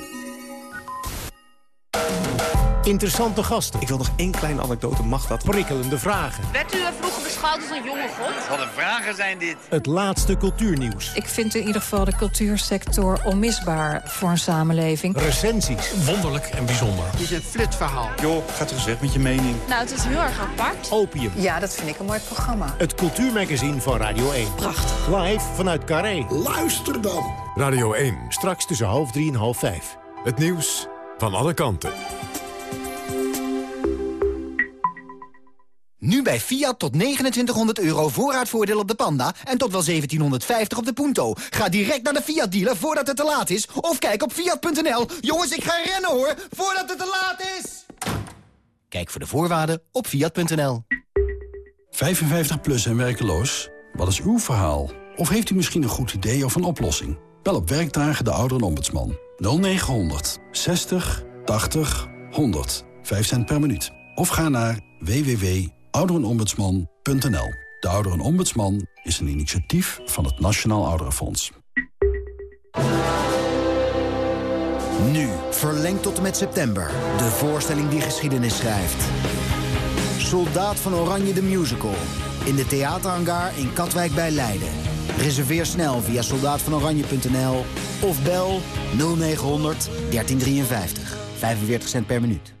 Interessante gasten. Ik wil nog één kleine anekdote, mag dat? Prikkelende vragen. Werd u vroeger beschouwd als een jonge god? Wat een vragen zijn dit. Het laatste cultuurnieuws. Ik vind in ieder geval de cultuursector onmisbaar voor een samenleving. Recensies. Wonderlijk en bijzonder. Het is een flitverhaal. Joh, gaat er eens weg met je mening. Nou, het is heel erg apart. Opium. Ja, dat vind ik een mooi programma. Het cultuurmagazine van Radio 1. Prachtig. Live vanuit Carré. Luister dan. Radio 1. Straks tussen half drie en half vijf. Het nieuws van alle kanten. Nu bij Fiat tot 2900 euro voorraadvoordeel op de Panda... en tot wel 1750 op de Punto. Ga direct naar de Fiat-dealer voordat het te laat is... of kijk op Fiat.nl. Jongens, ik ga rennen hoor, voordat het te laat is! Kijk voor de voorwaarden op Fiat.nl. 55 plus en werkeloos? Wat is uw verhaal? Of heeft u misschien een goed idee of een oplossing? Bel op werkdagen de ouderenombudsman. 0900 60 80 100. 5 cent per minuut. Of ga naar www.ouderenombudsman.nl. De Ouderenombudsman is een initiatief van het Nationaal Ouderenfonds. Nu, verlengd tot en met september. De voorstelling die geschiedenis schrijft. Soldaat van Oranje de Musical. In de theaterhangar in Katwijk bij Leiden. Reserveer snel via soldaatvanoranje.nl of bel 0900 1353. 45 cent per minuut.